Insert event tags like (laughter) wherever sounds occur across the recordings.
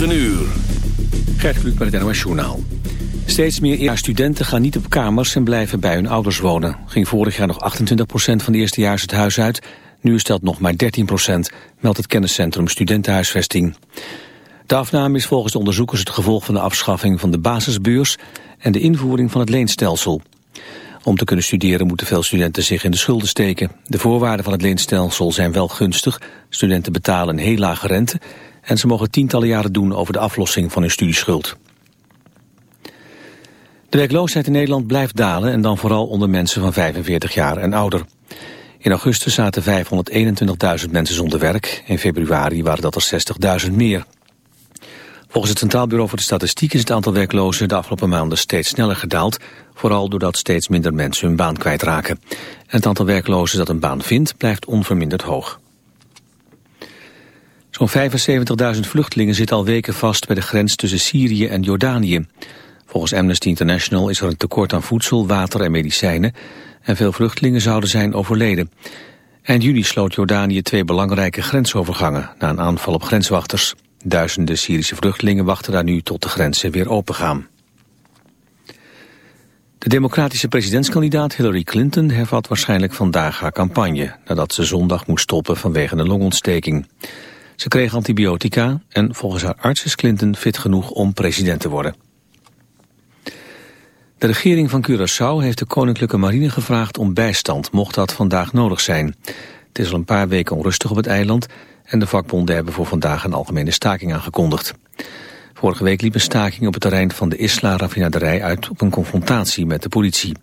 9 uur. Gert Kluk met het NOS Journaal. Steeds meer studenten gaan niet op kamers en blijven bij hun ouders wonen. Ging vorig jaar nog 28% van de eerstejaars het huis uit. Nu is dat nog maar 13%, meldt het kenniscentrum Studentenhuisvesting. De afname is volgens de onderzoekers het gevolg van de afschaffing van de basisbeurs en de invoering van het leenstelsel. Om te kunnen studeren moeten veel studenten zich in de schulden steken. De voorwaarden van het leenstelsel zijn wel gunstig. Studenten betalen een heel lage rente en ze mogen tientallen jaren doen over de aflossing van hun studieschuld. De werkloosheid in Nederland blijft dalen en dan vooral onder mensen van 45 jaar en ouder. In augustus zaten 521.000 mensen zonder werk. In februari waren dat er 60.000 meer. Volgens het Centraal Bureau voor de Statistiek is het aantal werklozen de afgelopen maanden steeds sneller gedaald, vooral doordat steeds minder mensen hun baan kwijtraken. En het aantal werklozen dat een baan vindt blijft onverminderd hoog. Zo'n 75.000 vluchtelingen zitten al weken vast bij de grens tussen Syrië en Jordanië. Volgens Amnesty International is er een tekort aan voedsel, water en medicijnen en veel vluchtelingen zouden zijn overleden. Eind juni sloot Jordanië twee belangrijke grensovergangen na een aanval op grenswachters. Duizenden Syrische vluchtelingen wachten daar nu tot de grenzen weer opengaan. De democratische presidentskandidaat Hillary Clinton hervat waarschijnlijk vandaag haar campagne, nadat ze zondag moest stoppen vanwege een longontsteking. Ze kreeg antibiotica en volgens haar arts is Clinton fit genoeg om president te worden. De regering van Curaçao heeft de Koninklijke Marine gevraagd om bijstand, mocht dat vandaag nodig zijn. Het is al een paar weken onrustig op het eiland en de vakbonden hebben voor vandaag een algemene staking aangekondigd. Vorige week liep een staking op het terrein van de Isla-raffinaderij uit op een confrontatie met de politie.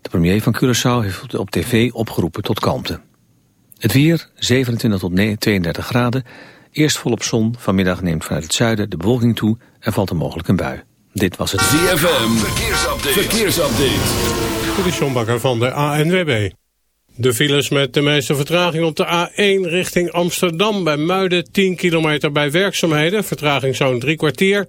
De premier van Curaçao heeft op tv opgeroepen tot kalmte. Het weer, 27 tot 32 graden. Eerst volop zon, vanmiddag neemt vanuit het zuiden de bewolking toe en valt er mogelijk een bui. Dit was het ZFM, verkeersupdate. verkeersupdate. De Sjombakker van de ANWB. De files met de meeste vertraging op de A1 richting Amsterdam bij Muiden 10 kilometer bij werkzaamheden, vertraging zo'n drie kwartier.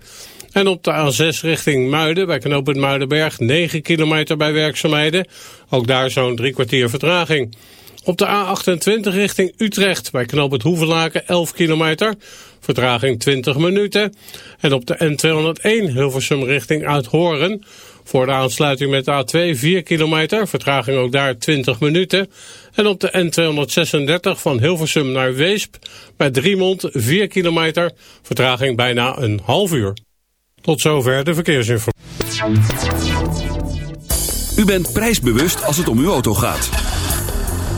En op de A6 richting Muiden bij knooppunt Muidenberg 9 kilometer bij werkzaamheden, ook daar zo'n drie kwartier vertraging. Op de A28 richting Utrecht bij knooppunt Hoevelaken 11 kilometer, vertraging 20 minuten. En op de N201 Hilversum richting Uithoren voor de aansluiting met de A2 4 kilometer, vertraging ook daar 20 minuten. En op de N236 van Hilversum naar Weesp bij Driemond 4 kilometer, vertraging bijna een half uur. Tot zover de verkeersinformatie. U bent prijsbewust als het om uw auto gaat.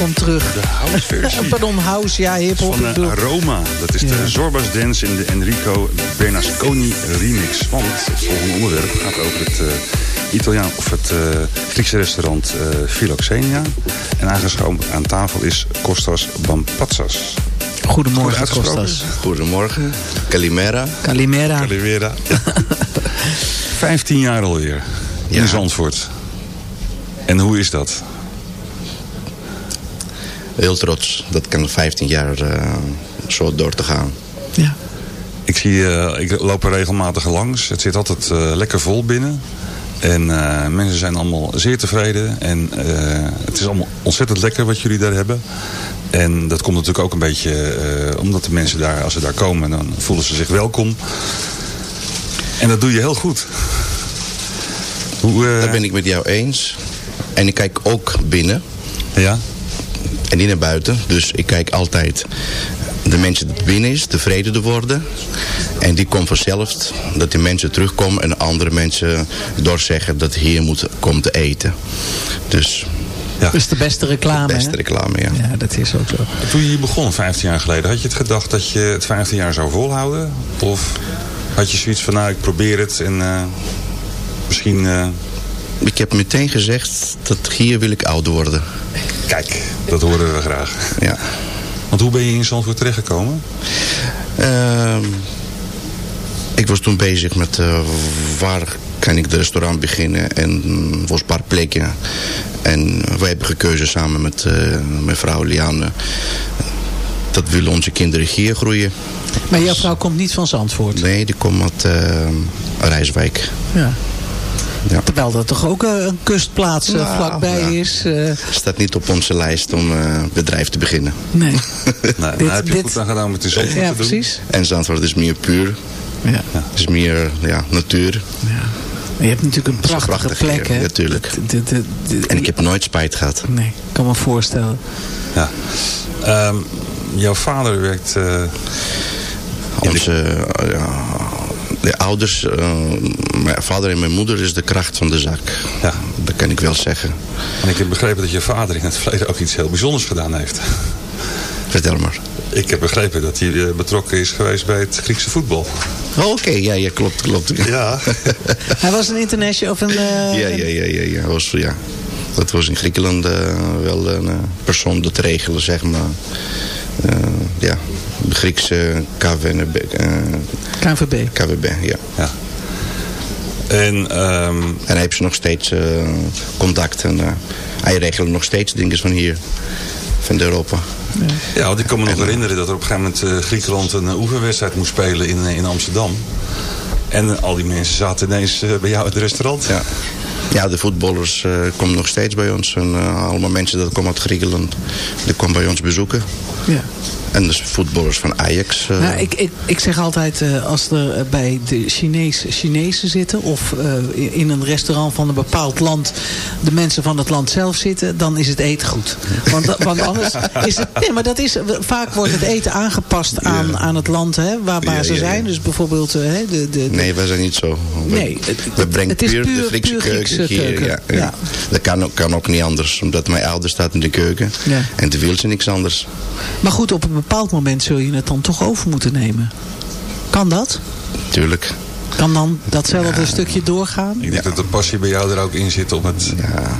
Welkom terug. De house-versie. (laughs) Pardon, house, ja, hip-hop. Van ik eh, Aroma. Dat is Ja. de Zorbas Dance in de Enrico Bernasconi remix. Want het volgende onderwerp gaat over het eh, Italiaan of het eh, Griekse restaurant eh Philoxenia. En aangeschoven aan tafel is Kostas Bampatsas. Goed Goedemorgen, uitgesproken? Kostas. Goedemorgen, Calimera. Calimera. Calimera. (laughs) 15 jaar alweer in Ja. Zandvoort. En hoe is dat? Heel trots. Dat kan 15 jaar eh, zo door te gaan. Ja. Ik, zie, eh, ik loop er regelmatig langs. Het zit altijd eh, lekker vol binnen. En eh, mensen zijn allemaal zeer tevreden. En eh, het is allemaal ontzettend lekker wat jullie daar hebben. En dat komt natuurlijk ook een beetje eh, omdat de mensen daar, als ze daar komen, dan voelen ze zich welkom. En dat doe je heel goed. Hoe, eh, Dat ben ik met jou eens. En ik kijk ook binnen Ja? En niet naar buiten. Dus ik kijk altijd de mensen die binnen is, tevreden te worden. En die komt vanzelf dat die mensen terugkomen en andere mensen doorzeggen dat hier moet komen te eten. Dus ja. Dat is de beste reclame, beste hè? reclame, ja. Ja, dat is ook zo. Toen je hier begon, 15 jaar geleden, had je het gedacht dat je het 15 jaar zou volhouden? Of had je zoiets van, nou, ik probeer het en eh, misschien... eh, Ik heb meteen gezegd dat hier wil ik oud worden. Kijk, dat horen we graag. Ja. Want hoe ben je in Zandvoort terechtgekomen? Ehm, ik was toen bezig met eh, waar kan ik de restaurant beginnen en was een paar plekken. En wij hebben gekozen samen met eh, mijn vrouw Liane dat willen onze kinderen hier groeien. Maar jouw vrouw komt niet van Zandvoort. Nee, die komt uit eh, Rijswijk. Ja. Ja. Terwijl dat toch ook eh, een kustplaats eh, Nou, vlakbij ja. is. eh, Staat niet op onze lijst om eh bedrijf te beginnen. nee. (laughs) Nou, Dit- daar heb je dit- goed aan gedaan met de Zandvoort ja, te doen. precies. En Zandvoort is meer puur. Ja. is meer ja, natuur. Ja. Je hebt natuurlijk een prachtige prachtig plek, hè? natuurlijk. En ik heb nooit spijt gehad. Nee, ik kan me voorstellen. Ja. Ehm, jouw vader werkt... eh, Onze ja, de ouders, eh, mijn vader en mijn moeder is de kracht van de zak. Ja. Dat kan ik wel zeggen. en ik heb begrepen dat je vader in het verleden ook iets heel bijzonders gedaan heeft. Vertel maar. Ik heb begrepen dat hij eh, betrokken is geweest bij het Griekse voetbal. Oh, Oké, ja, ja, klopt, klopt. Ja. (laughs) Hij was een international of een... eh, ja, ja, ja. ja, ja. Was, ja. Dat was in Griekenland eh, wel een eh, persoon dat regelen, zeg maar. Eh, ja, Griekse KVNB, eh, KNVB. KWB, ja. ja. En ehm, En hij heeft ze nog steeds eh, contact. En eh, hij regelt nog steeds dingen van hier, van Europa. ja, want ik kan me nog herinneren dat er op een gegeven moment Griekenland een oefenwedstrijd moest spelen in, in Amsterdam. En al die mensen zaten ineens bij jou in het restaurant. Ja. Ja, de voetballers eh, komen nog steeds bij ons. En allemaal mensen dat komen uit Griekenland, die komen bij ons bezoeken. Ja. En de voetballers van Ajax. eh, Nou, ik, ik, ik zeg altijd, eh, als er eh, bij de Chinees, Chinezen zitten... of in een restaurant van een bepaald land... de mensen van het land zelf zitten... dan is het eten goed. Want, (laughs) want anders is het... Nee, maar dat is... Vaak wordt het eten aangepast aan, aan het land hè, waar, waar Ja, ze ja, zijn. Dus bijvoorbeeld hè, de, de, de- Nee, wij zijn niet zo. We, Nee, het- we brengen puur, puur- de Griekse puur keuken Griekse hier. keuken. Ja. Dat kan, ook- kan ook niet anders, omdat mijn ouder staat in de keuken. Ja. En de wil ze niks anders. Maar goed, op een bepaald moment zul je het dan toch over moeten nemen. Kan dat? Tuurlijk. Kan dan datzelfde stukje doorgaan? Ik denk dat de passie bij jou er ook in zit om het Ja.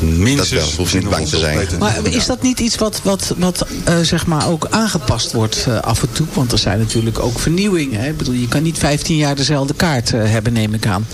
minstens... Dat wel, hoeft niet bang te zijn. Maar is dat niet iets wat, wat, wat eh, zeg maar ook aangepast wordt eh, af en toe? Want er zijn natuurlijk ook vernieuwingen. Hè? Ik bedoel, je kan niet 15 jaar dezelfde kaart eh, hebben, neem ik aan.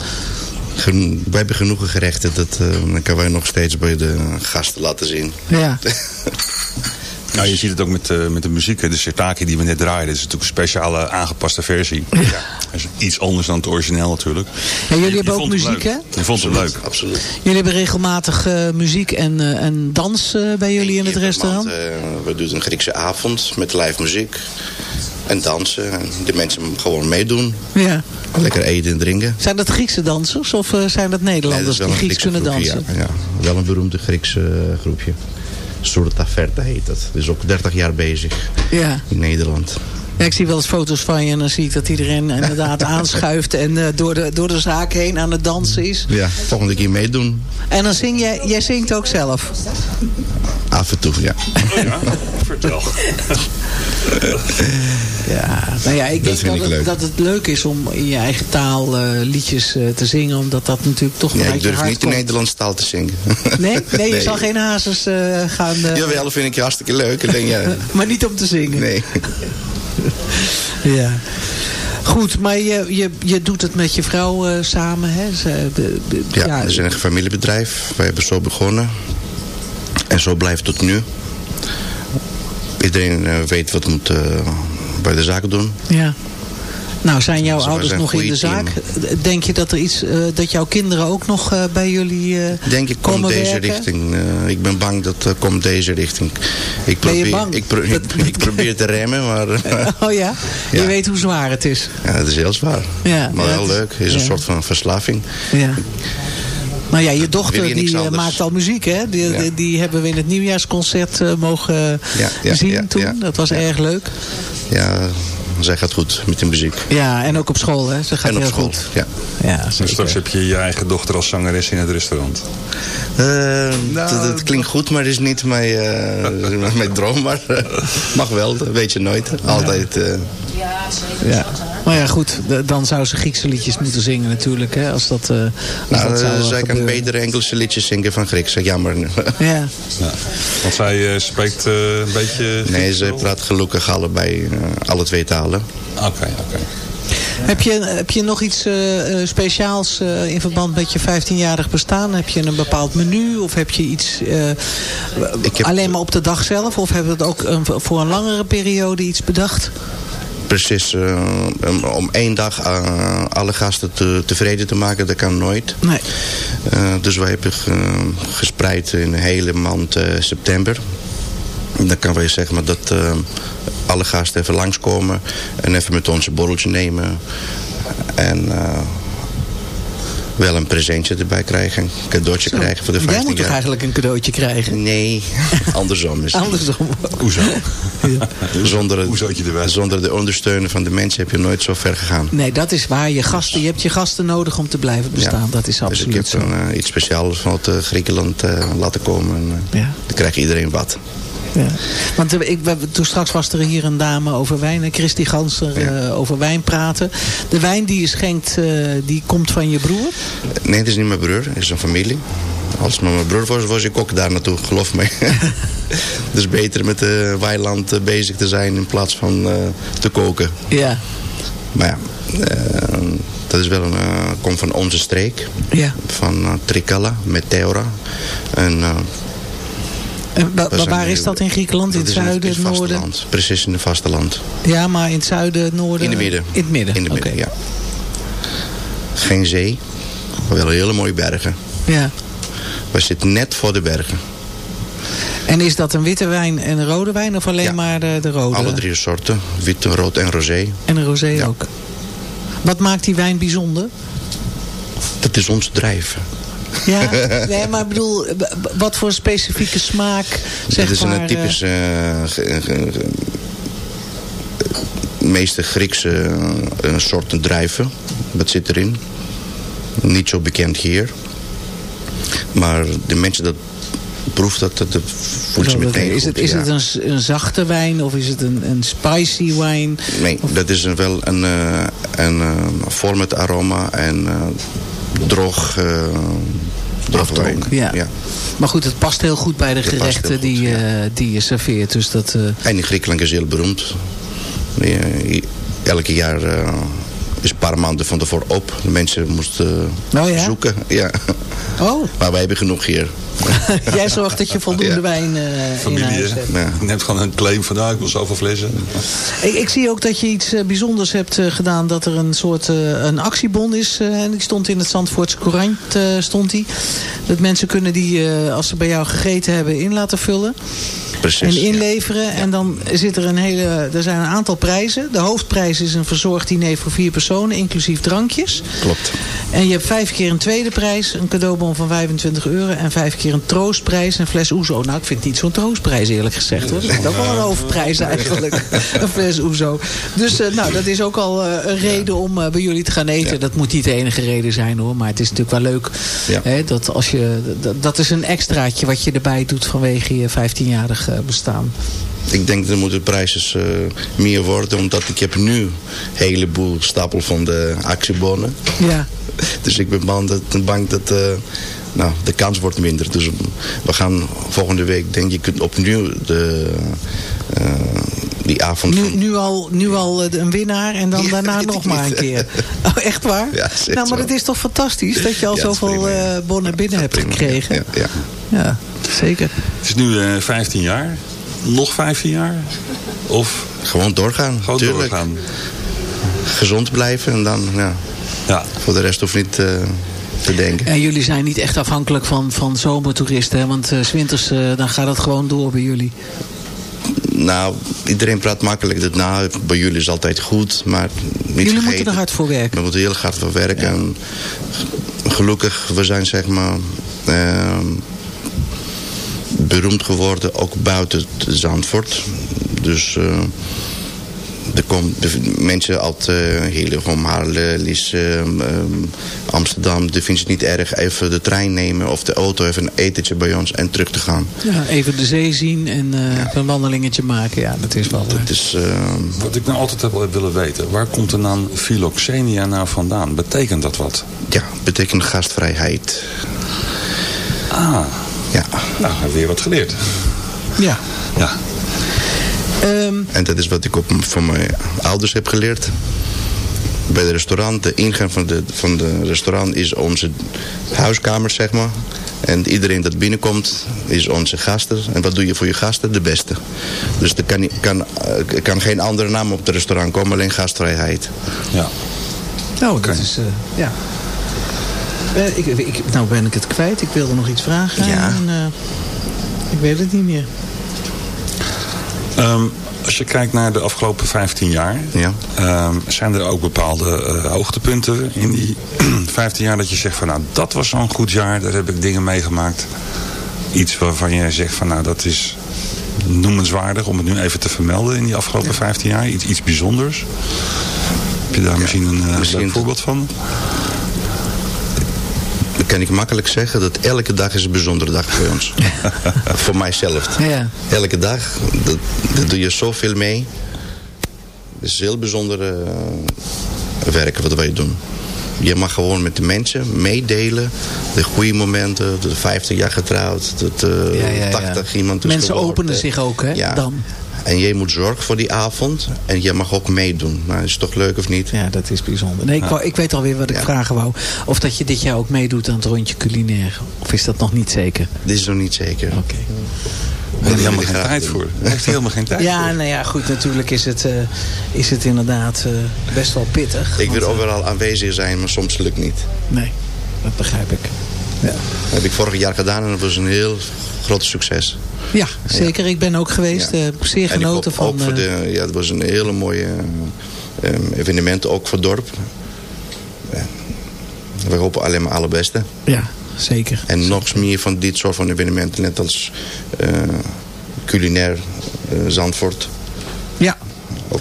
Wij hebben genoeg gerechten, dat eh, dan kunnen wij nog steeds bij de gasten laten zien. Ja. (laughs) Nou, je ziet het ook met, eh, met de muziek. hè. De Sirtaki die we net draaiden. Dat is natuurlijk een speciale aangepaste versie. (laughs) Ja. Dat is iets anders dan het origineel natuurlijk. Ja, jullie Je- je hebben ook muziek, hè? Je vond het leuk. Absoluut. Jullie hebben regelmatig eh, muziek en, eh, en dans eh, bij jullie in het restaurant? maand, we doen een Griekse avond met live muziek. En dansen. En de mensen gewoon meedoen. Ja. Lekker eten en drinken. Zijn dat Griekse dansers of zijn dat Nee, Nederlanders dat die Grieks Griekse kunnen dansen? Ja, ja, wel een beroemde Griekse groepje. Surta Verta heet dat. Is ook 30 jaar bezig Ja. in Nederland. Ja, ik zie wel eens foto's van je en dan zie ik dat iedereen inderdaad (laughs) aanschuift en eh, door, de, door de zaak heen aan het dansen is. Ja, volgende keer meedoen. En dan zing jij, jij zingt ook zelf. Af en toe, ja. Oh ja, (laughs) vertel. Ja, nou ja, ik Dat denk vind dat ik het, leuk. dat het leuk is om in je eigen taal eh, liedjes eh, te zingen, omdat dat natuurlijk toch Ja, vanuit ik je durf niet in. Nederlands taal te zingen. Nee? Nee, (laughs) je Nee. zal geen hazes eh, gaan... eh, Jawel, vind ik hartstikke leuk. Ik denk, ja, maar niet om te zingen. nee. Ja. Goed, maar je, je, je doet het met je vrouw eh, samen, hè? Ze, de, de- Ja, we zijn een familiebedrijf. Wij hebben zo begonnen. En zo blijft het nu. Iedereen eh, weet wat moet eh, bij de zaak doen. ja. Nou, zijn jouw ouders zijn nog in de zaak? Denk je dat er iets, eh, dat jouw kinderen ook nog eh, bij jullie eh Denk ik, komt deze werken? richting. Ik ben bang dat komt deze richting. Ik Ben je probeer, bang? Ik, pro- ik, (laughs) ik probeer te remmen, maar (laughs) Oh ja? Je weet hoe zwaar het is. ja, het is heel zwaar. Ja, maar het is- leuk. Het is een soort van verslaving. Ja. Nou ja, je dochter je die anders. maakt al muziek, hè? Die, Ja. die, die hebben we in het nieuwjaarsconcert mogen Ja, ja, zien toen. Dat was erg leuk. Ja, zij gaat goed met de muziek. Ja, en ook op school, hè? Ze gaat en op heel school. goed. Ja. Ja, En zeker. straks heb je je eigen dochter als zangeres in het restaurant. Eh, dat, dat klinkt goed, maar is niet mijn, eh, (laughs) mijn droom. Maar eh, mag wel, dat weet je nooit. Altijd. eh, Ja. Maar ja, goed, dan zou ze Griekse liedjes moeten zingen natuurlijk, hè? Als dat, eh als nou, dat zou eh, eh, zij kan beter Engelse liedjes zingen van Grieks. Jammer. (laughs) Ja. Ja. Want zij spreekt eh, een beetje... nee, ze praat gelukkig allebei, eh, alle twee talen. Oké, oké. Heb, je, heb je nog iets speciaals eh, in verband met je 15-jarig bestaan? Heb je een bepaald menu? Of heb je iets eh, Ik heb- alleen maar op de dag zelf? Of hebben we het ook een- voor een langere periode iets bedacht? Precies, eh, om- één dag eh, alle gasten te, tevreden te maken, dat kan nooit. Nee. Eh, dus wij hebben ge- gespreid in de hele maand september. Dan kan wij zeggen maar dat alle gasten even langskomen en even met ons een borreltje nemen. En wel een presentje erbij krijgen, een cadeautje krijgen voor de 15 Jij moet toch eigenlijk een cadeautje krijgen? Nee, (laughs) andersom is het. Andersom. Hoezo? (laughs) Zonder, Hoe zou je erbij? zonder de ondersteunen van de mensen heb je nooit zo ver gegaan. Nee, dat is waar. Je, gasten, je hebt je gasten nodig om te blijven bestaan. Ja. Dat is Dus absoluut ik heb zo. een, eh, iets speciaals vanuit eh, Griekenland eh, laten komen. En, Ja. Dan krijgt iedereen wat. Ja. Want eh, ik, we- toen straks was er hier een dame over wijn, Christy Ganser, Ja. eh, over wijn praten. De wijn die je schenkt, eh, die komt van je broer? Nee, het is niet mijn broer. Het is een familie. Als het mijn broer was, was ik ook daar naartoe, geloof me. Is (laughs) beter met de weiland bezig te zijn in plaats van te koken. Ja. Maar ja, dat is wel een, komt van onze streek. ja. Van Trikala, Meteora. En, En wa- we wa- zijn waar is dat in Griekenland? In het zuiden, in het noorden? Precies in het vasteland. Ja, maar in het zuiden, noorden? In het midden. In het midden, In het midden, ja. Geen zee, maar wel hele mooie bergen. Ja. We zitten net voor de bergen. En is dat een witte wijn en een rode wijn of alleen Ja. maar de, de rode? Alle drie soorten, wit, rood en rosé. En een rosé Ja. ook. Wat maakt die wijn bijzonder? Dat is ons drijven. Ja, (laughs) nee, maar ik bedoel, wat voor specifieke smaak, zeg Dat is maar... een typische, eh, ge- ge- ge- meeste Griekse eh, soorten drijven. Wat zit erin? Niet zo bekend hier. Maar de mensen dat proeft dat, dat, dat voelt je Zo, dat- meteen is goed, het, is ja. het een, een zachte wijn of is het een, een spicy wijn? Nee, dat is een, wel een, eh, een eh, vol met aroma en eh, droog, eh. Afdronk, ja. Maar goed, het past heel goed bij de gerechten goed, die, ja. eh, die je serveert. Dus dat, eh, En in Griekenland is heel beroemd. Elke jaar is een paar maanden van tevoren op. De mensen moesten Oh ja? zoeken. Ja. Oh, Maar wij hebben genoeg hier. (laughs) jij zorgt dat je (laughs) voldoende Ja. wijn eh, in Familie, huis hè? hebt. Ja. Je neemt gewoon een claim van, nou, ik wil zoveel flessen. Ik, ik zie ook dat je iets eh, bijzonders hebt eh, gedaan. Dat er een soort eh, een actiebon is. eh, en die stond in het Zandvoortse Courant. eh, stond die. Dat mensen kunnen die, eh, als ze bij jou gegeten hebben, in laten vullen. Precies, en inleveren. En dan zit er een hele, er zijn een aantal prijzen. De hoofdprijs is een verzorgd diner voor vier personen, inclusief drankjes. Klopt. En je hebt vijf keer een tweede prijs, een cadeaubon van 25 euro. En vijf keer een troostprijs, een fles Oezo. Nou, ik vind het niet zo'n troostprijs eerlijk gezegd hoor. Dat is ook wel een hoofdprijs eigenlijk. een fles Oezo. Dus uh, nou, dat is ook al uh, een reden om uh, bij jullie te gaan eten. Ja. Dat moet niet de enige reden zijn hoor. Maar het is natuurlijk wel leuk. Hè, dat, als je, dat, dat is een extraatje wat je erbij doet vanwege je 15-jarig bestaan. Ik denk dat de prijzen uh, meer worden. Omdat ik heb nu een heleboel stapel van de actiebonnen. Ja. Dus ik ben bang dat, bang dat uh, nou, de kans wordt minder. Dus we gaan volgende week denk ik opnieuw de, uh, die avond... Nu, nu, al, nu al een winnaar en dan Ja, daarna nog maar niet. een keer. (laughs) Oh, echt waar? Ja, nou, maar het is toch fantastisch dat je al Ja, zoveel eh, bonnen binnen hebt Prima, gekregen. Ja, ja. Zeker. Het is nu eh 15 jaar. Nog 15 jaar? Of Gewoon doorgaan. gewoon tuurlijk. doorgaan? Gezond blijven en dan ja, Ja. voor de rest hoeft niet eh, te denken. En jullie zijn niet echt afhankelijk van, van zomertoeristen, hè? want eh, 's winters eh, dan gaat het gewoon door bij jullie. Nou, iedereen praat makkelijk. Dat nou, bij jullie is altijd goed, maar niet jullie vergeten. moeten er hard voor werken. We moeten heel hard voor werken. En gelukkig, we zijn zeg maar ehm, beroemd geworden, ook buiten het Zandvoort. Dus eh, er komen de mensen uit uh, Hillegom, Haarlem, Lisse, ehm, Amsterdam. Die vinden het niet erg even de trein nemen of de auto, even een etentje bij ons en terug te gaan. Ja, even de zee zien en eh, een wandelingetje maken. Ja, dat is wel... eh, Het is, ehm, Wat ik nou altijd heb willen weten. Waar komt de naam Philoxenia nou vandaan? Betekent dat wat? ja, betekent gastvrijheid. Ah, Ja. nou, hebben we weer wat geleerd. ja. Ja. Ehm, En dat is wat ik op, van mijn ouders heb geleerd. Bij de restaurant, de ingang van de, van de restaurant is onze huiskamer, zeg maar. En iedereen dat binnenkomt is onze gasten. En wat doe je voor je gasten? De beste. Dus er kan, kan, eh, kan geen andere naam op het restaurant komen, alleen gastvrijheid. ja. nou, Oké. dat is... eh, ja. Eh, ik, ik, nou ben ik het kwijt. Ik wilde nog iets vragen. Ja. En, eh, ik weet het niet meer. Ehm, als je kijkt naar de afgelopen 15 jaar, Ja. ehm, zijn er ook bepaalde eh, hoogtepunten in die (clears throat) 15 jaar dat je zegt van nou dat was zo'n goed jaar, daar heb ik dingen meegemaakt. Iets waarvan je zegt van nou dat is noemenswaardig om het nu even te vermelden in die afgelopen 15 jaar. Iets, iets bijzonders. Heb je daar misschien een eh, misschien- leuk voorbeeld van? Dan kan ik makkelijk zeggen dat elke dag is een bijzondere dag voor ons. (laughs) voor mijzelf. Ja. Elke dag, dat, dat doe je zoveel mee. Het is heel bijzonder eh, werken wat wij doen. Je mag gewoon met de mensen meedelen. De goede momenten, de 50 jaar getrouwd, de eh, Ja, ja, ja. 80 iemand Mensen geworden. openen zich ook, hè, dan. En jij moet zorgen voor die avond. En je mag ook meedoen. Nou, is toch leuk of niet? Ja, dat is bijzonder. Nee, ik, wou- ik weet alweer wat ik Ja. vragen wou. Of dat je dit jaar ook meedoet aan het rondje culinair. Of is dat nog niet zeker? Dit is nog niet zeker. Oké. Daar heb je helemaal geen tijd voor. Daar heeft helemaal geen tijd Ja, voor. nou ja, goed. Natuurlijk is het, eh, is het inderdaad eh, best wel pittig. Ik wil want, overal aanwezig zijn, maar soms lukt niet. Nee, dat begrijp ik. Ja, Dat heb ik vorig jaar gedaan en dat was een heel groot succes. Ja zeker. Ik ben ook geweest. Eh, zeer genoten van... ook voor eh, de, ja, het was een hele mooie eh, eh, evenement, ook voor het dorp. We hopen alleen maar alle beste. ja, zeker. En nog meer van dit soort van evenementen, net als eh, culinair Zandvoort.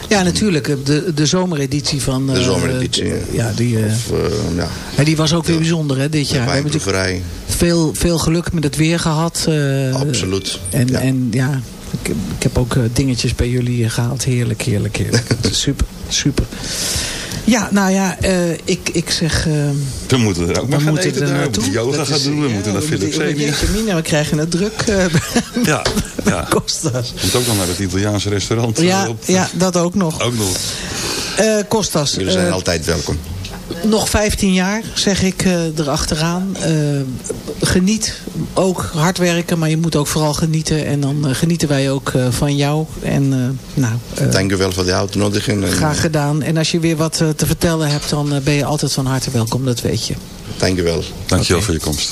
Ja. Natuurlijk. De, de zomereditie van... De eh, zomereditie, Ja, die, eh, Of, eh, ja, ja, die was ook weer bijzonder hè, dit jaar. We hebben natuurlijk veel, veel geluk met het weer gehad. eh, Absoluut. En Ja. en, ja ik, ik heb ook dingetjes bij jullie gehaald. Heerlijk, heerlijk, heerlijk. (laughs) super, super. Ja, nou ja, eh, ik, ik zeg... eh, We moeten er ook we maar gaan moeten eten er daar. We moeten yoga Dat gaan is- doen. We ja, moeten naar. Jeetje mina, we krijgen het druk eh, (laughs) Ja, ja. Costas. Je moet ook nog naar het Italiaanse restaurant. Ja, op- ja, dat ook nog. Ook nog. Eh Costas, Jullie zijn altijd welkom. Nog 15 jaar, zeg ik eh, erachteraan. Eh, geniet, ook hard werken, maar je moet ook vooral genieten. En dan eh, genieten wij ook eh, van jou. En eh, nou, eh, Dank u wel voor de uitnodiging. graag gedaan. En als je weer wat te vertellen hebt, dan ben je altijd van harte welkom, dat weet je. Dank u wel. Dankjewel Oké. voor je komst.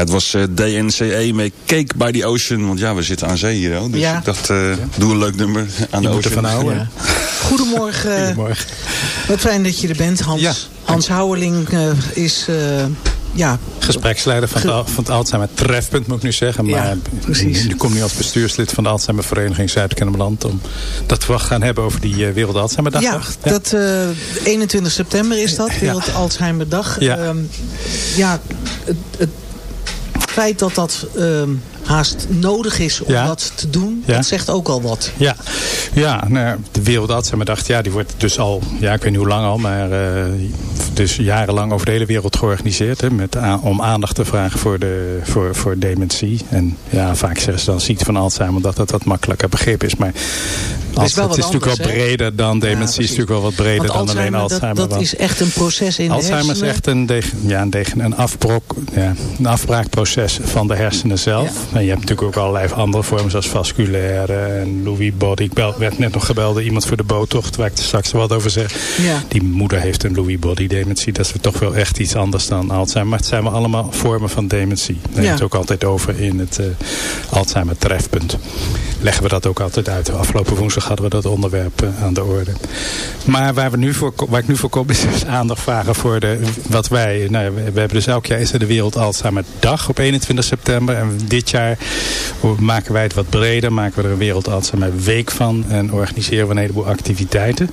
Het was eh, DNCE met Cake by the Ocean. Want ja, we zitten aan zee hier. hoor. Dus Ja. ik dacht, eh, doe een leuk nummer aan de moet ocean. ervan houden. Ja. (laughs) Goedemorgen. Goedemorgen. Wat fijn dat je er bent, Hans. Ja. Hans Houweling eh, is eh, ja, Gespreksleider van, het, van het Alzheimer Trefpunt, moet ik nu zeggen. Ja, Maar precies. nu kom nu als bestuurslid van de Alzheimer Vereniging Zuid-Kennemerland. Om dat we gaan hebben over die uh, Wereld Alzheimer Ja, Dag. dat eh 21 september is dat, Wereld Alzheimer Dag. Ja. Ehm, ja, het, het feit dat dat ehm, haast nodig is om Ja. dat te doen, Ja. dat zegt ook al wat. Ja, ja nou, de Wereld Alzheimer ja, die wordt dus al, ja, ik weet niet hoe lang al, maar eh, dus jarenlang over de hele wereld georganiseerd. Hè, met om aandacht te vragen voor, de, voor, voor dementie. En ja, vaak zeggen ze dan ziekte van Alzheimer, omdat dat wat makkelijker begrip is. Maar als, wel het is natuurlijk wel breder dan dementie, is natuurlijk wel wat breder Want dan alleen Alzheimer. dat, is echt een proces in Alzheimer de is echt een, ja, een, een, afbrok, ja, een afbraakproces van de hersenen zelf. En je hebt natuurlijk ook allerlei andere vormen zoals vasculaire en Lewy body. Ik bel, werd net nog gebeld door iemand voor de boottocht waar ik er straks wat over zeg. Ja. Die moeder heeft een Lewy body dementie. Dat is toch wel echt iets anders dan Alzheimer. Maar het zijn wel allemaal vormen van dementie. Daar hebben we het ook altijd over in het eh, Alzheimer trefpunt. Leggen we dat ook altijd uit. Afgelopen woensdag hadden we dat onderwerp eh, aan de orde. Maar waar, we nu voor, waar ik nu voor kom is dus aandacht vragen voor de, wat wij... Nou, ja, we, we hebben dus elk jaar is er de Wereld Alzheimer Dag op 21 september. En dit jaar maken wij het wat breder. Maken we er een Wereld Alzheimer Week van. En organiseren we een heleboel activiteiten.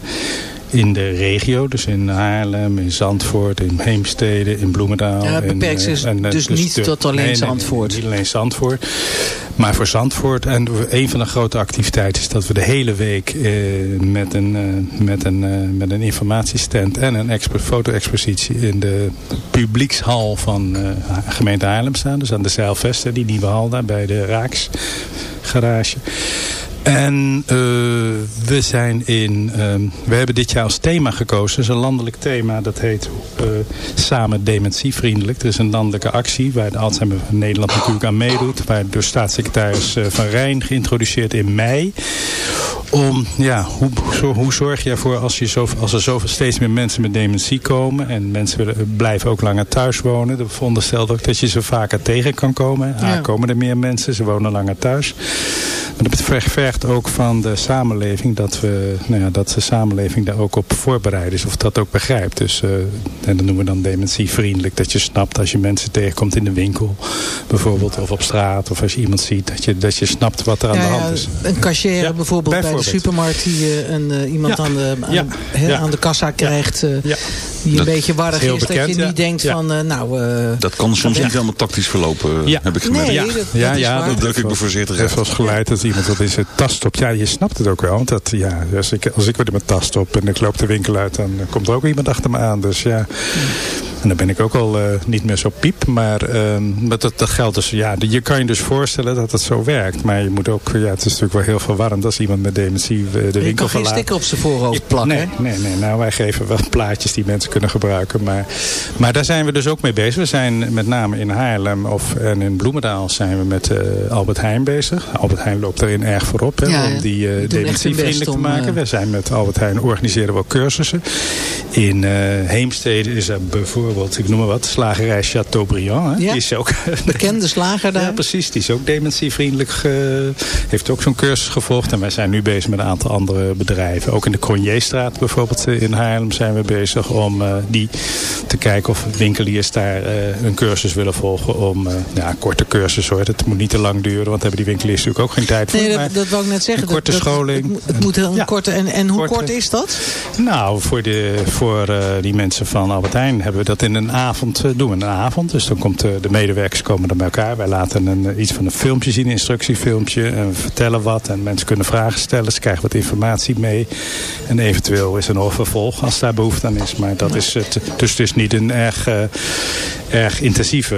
In de regio. Dus in Haarlem, in Zandvoort, in Heemstede, in Bloemendaal. Ja, en, beperkt eh, zich en, eh, dus niet tot alleen nee, nee, Zandvoort. niet alleen Zandvoort. Maar voor Zandvoort. En een van de grote activiteiten is dat we de hele week eh, met, een, eh, met, een, eh, met een informatiestand en een expo foto-expositie in de publiekshal van gemeente Haarlem staan. Dus aan de Zeilvesten, die nieuwe hal daar bij de Raaks garage. En uh, we zijn in, uh, we hebben dit jaar als thema gekozen. Het is een landelijk thema, dat heet uh, Samen Dementievriendelijk. Er is een landelijke actie waar de Alzheimer van Nederland natuurlijk aan meedoet. Waar door staatssecretaris Van Rijn geïntroduceerd in mei. Om, ja, hoe, zo, hoe zorg je ervoor als, je zo, als er zoveel steeds meer mensen met dementie komen. En mensen willen, blijven ook langer thuis wonen. Dat veronderstelt ook dat je ze vaker tegen kan komen. Ja. Ah, komen er meer mensen, ze wonen langer thuis. Maar dat vergt ook van de samenleving dat, we, nou ja, dat de samenleving daar ook op voorbereid is. Of dat ook begrijpt. Dus, uh, en dat noemen we dan dementievriendelijk. Dat je snapt als je mensen tegenkomt in de winkel. Bijvoorbeeld. Of op straat. Of als je iemand ziet. Dat je, dat je snapt wat er aan ja, de hand is. Een cashier bijvoorbeeld, bijvoorbeeld bij de supermarkt. Die uh, een, uh, iemand aan, de, aan, he, aan, de kassa krijgt. Die een dat beetje warrig is. bekend, dat je niet denkt van nou... dat kan soms niet helemaal tactisch verlopen. Heb ik gemerkt. Nee, ja, dat, ja, ja, dat druk ik me voorzichtig uit. Heeft geleid dat iemand dat in zijn tas stopt. Ja, je snapt het ook wel. Want dat, ja, als, ik, als ik weer in mijn tas stop en ik loop de winkel uit, dan komt er ook iemand achter me aan. Dus ja. En dan ben ik ook al uh, niet meer zo piep. Maar uh, dat, dat geldt dus, ja, je kan je dus voorstellen dat het zo werkt. Maar je moet ook, ja, het is natuurlijk wel heel verwarrend als iemand met dementie de winkel verlaat. Je kan geen sticker op zijn voorhoofd plakken. Nee, nee, nee, nou wij geven wel (laughs) plaatjes die mensen kunnen gebruiken. Maar, maar daar zijn we dus ook mee bezig. We zijn met name in Haarlem of, en in Bloemendaal zijn we met uh, Albert Heijn bezig. Albert Heijn loopt erin erg voorop hè, ja, om die dementievriendelijk te maken. We zijn met Albert Heijn organiseren we cursussen. In Heemstede is er bijvoorbeeld ik noem maar wat, slagerij Chateaubriand. Hè? Ja, die is ook, (laughs) bekende slager daar. Ja, precies. Die is ook dementievriendelijk. Ge, heeft ook zo'n cursus gevolgd. En wij zijn nu bezig met een aantal andere bedrijven. Ook in de Cronierstraat bijvoorbeeld in Haarlem zijn we bezig om uh, die te kijken of winkeliers daar uh, een cursus willen volgen. Om, uh, ja, een korte cursus hoor. Het moet niet te lang duren, want hebben die winkeliers natuurlijk ook geen tijd voor. Nee, dat, dat wou ik net zeggen. Een korte dat, scholing. Het, het moet ja, korte. En, en hoe korte, kort is dat? Nou, voor, de, voor die mensen van Albert Heijn hebben we dat in een avond uh, doen we een avond. Dus dan komt uh, de medewerkers komen dan bij elkaar. Wij laten een, uh, iets van een filmpje zien, een instructiefilmpje. En we vertellen wat. En mensen kunnen vragen stellen. Ze krijgen wat informatie mee. En eventueel is er nog een vervolg als daar behoefte aan is. Maar dat is het. Dus het is niet een erg, erg intensieve,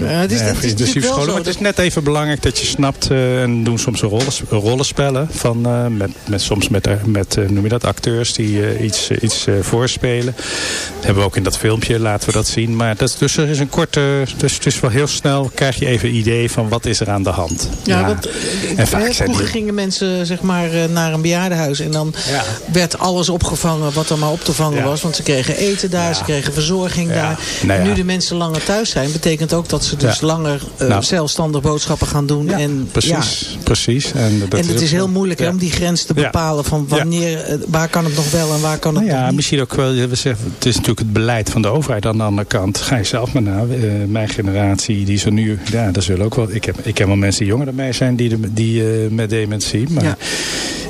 ja, het is, erg intensieve school. Maar het is net even belangrijk dat je snapt. en doen soms een rollen, rollenspellen. Van, met, met, soms met, met noem je dat, acteurs die iets, iets voorspelen. Dat hebben we ook in dat filmpje. Laten we dat zien. Maar dat, dus er is een korte, dus het is wel heel snel krijg je even een idee van wat is er aan de hand. Ja, ja. Want, en vaak vroeger die... gingen mensen zeg maar naar een bejaardenhuis en dan ja. werd alles opgevangen wat er maar op te vangen ja. was. Want ze kregen eten daar, ze kregen verzorging daar. Nou nu de mensen langer thuis zijn, betekent ook dat ze dus langer uh, nou. zelfstandig boodschappen gaan doen. En, precies, precies. En, dat en het is, is heel moeilijk om die grens te bepalen van wanneer, waar kan het nog wel en waar kan het nou nog ja, niet. Misschien ook wel, we zeggen, het is natuurlijk het beleid van de overheid aan de andere kant. Ga je zelf maar na. Uh, mijn generatie, die zo nu, ja, dat zullen ook wel. Ik heb, ik ken wel mensen die jonger dan mij zijn, die, de, die uh, met dementie. Maar ja.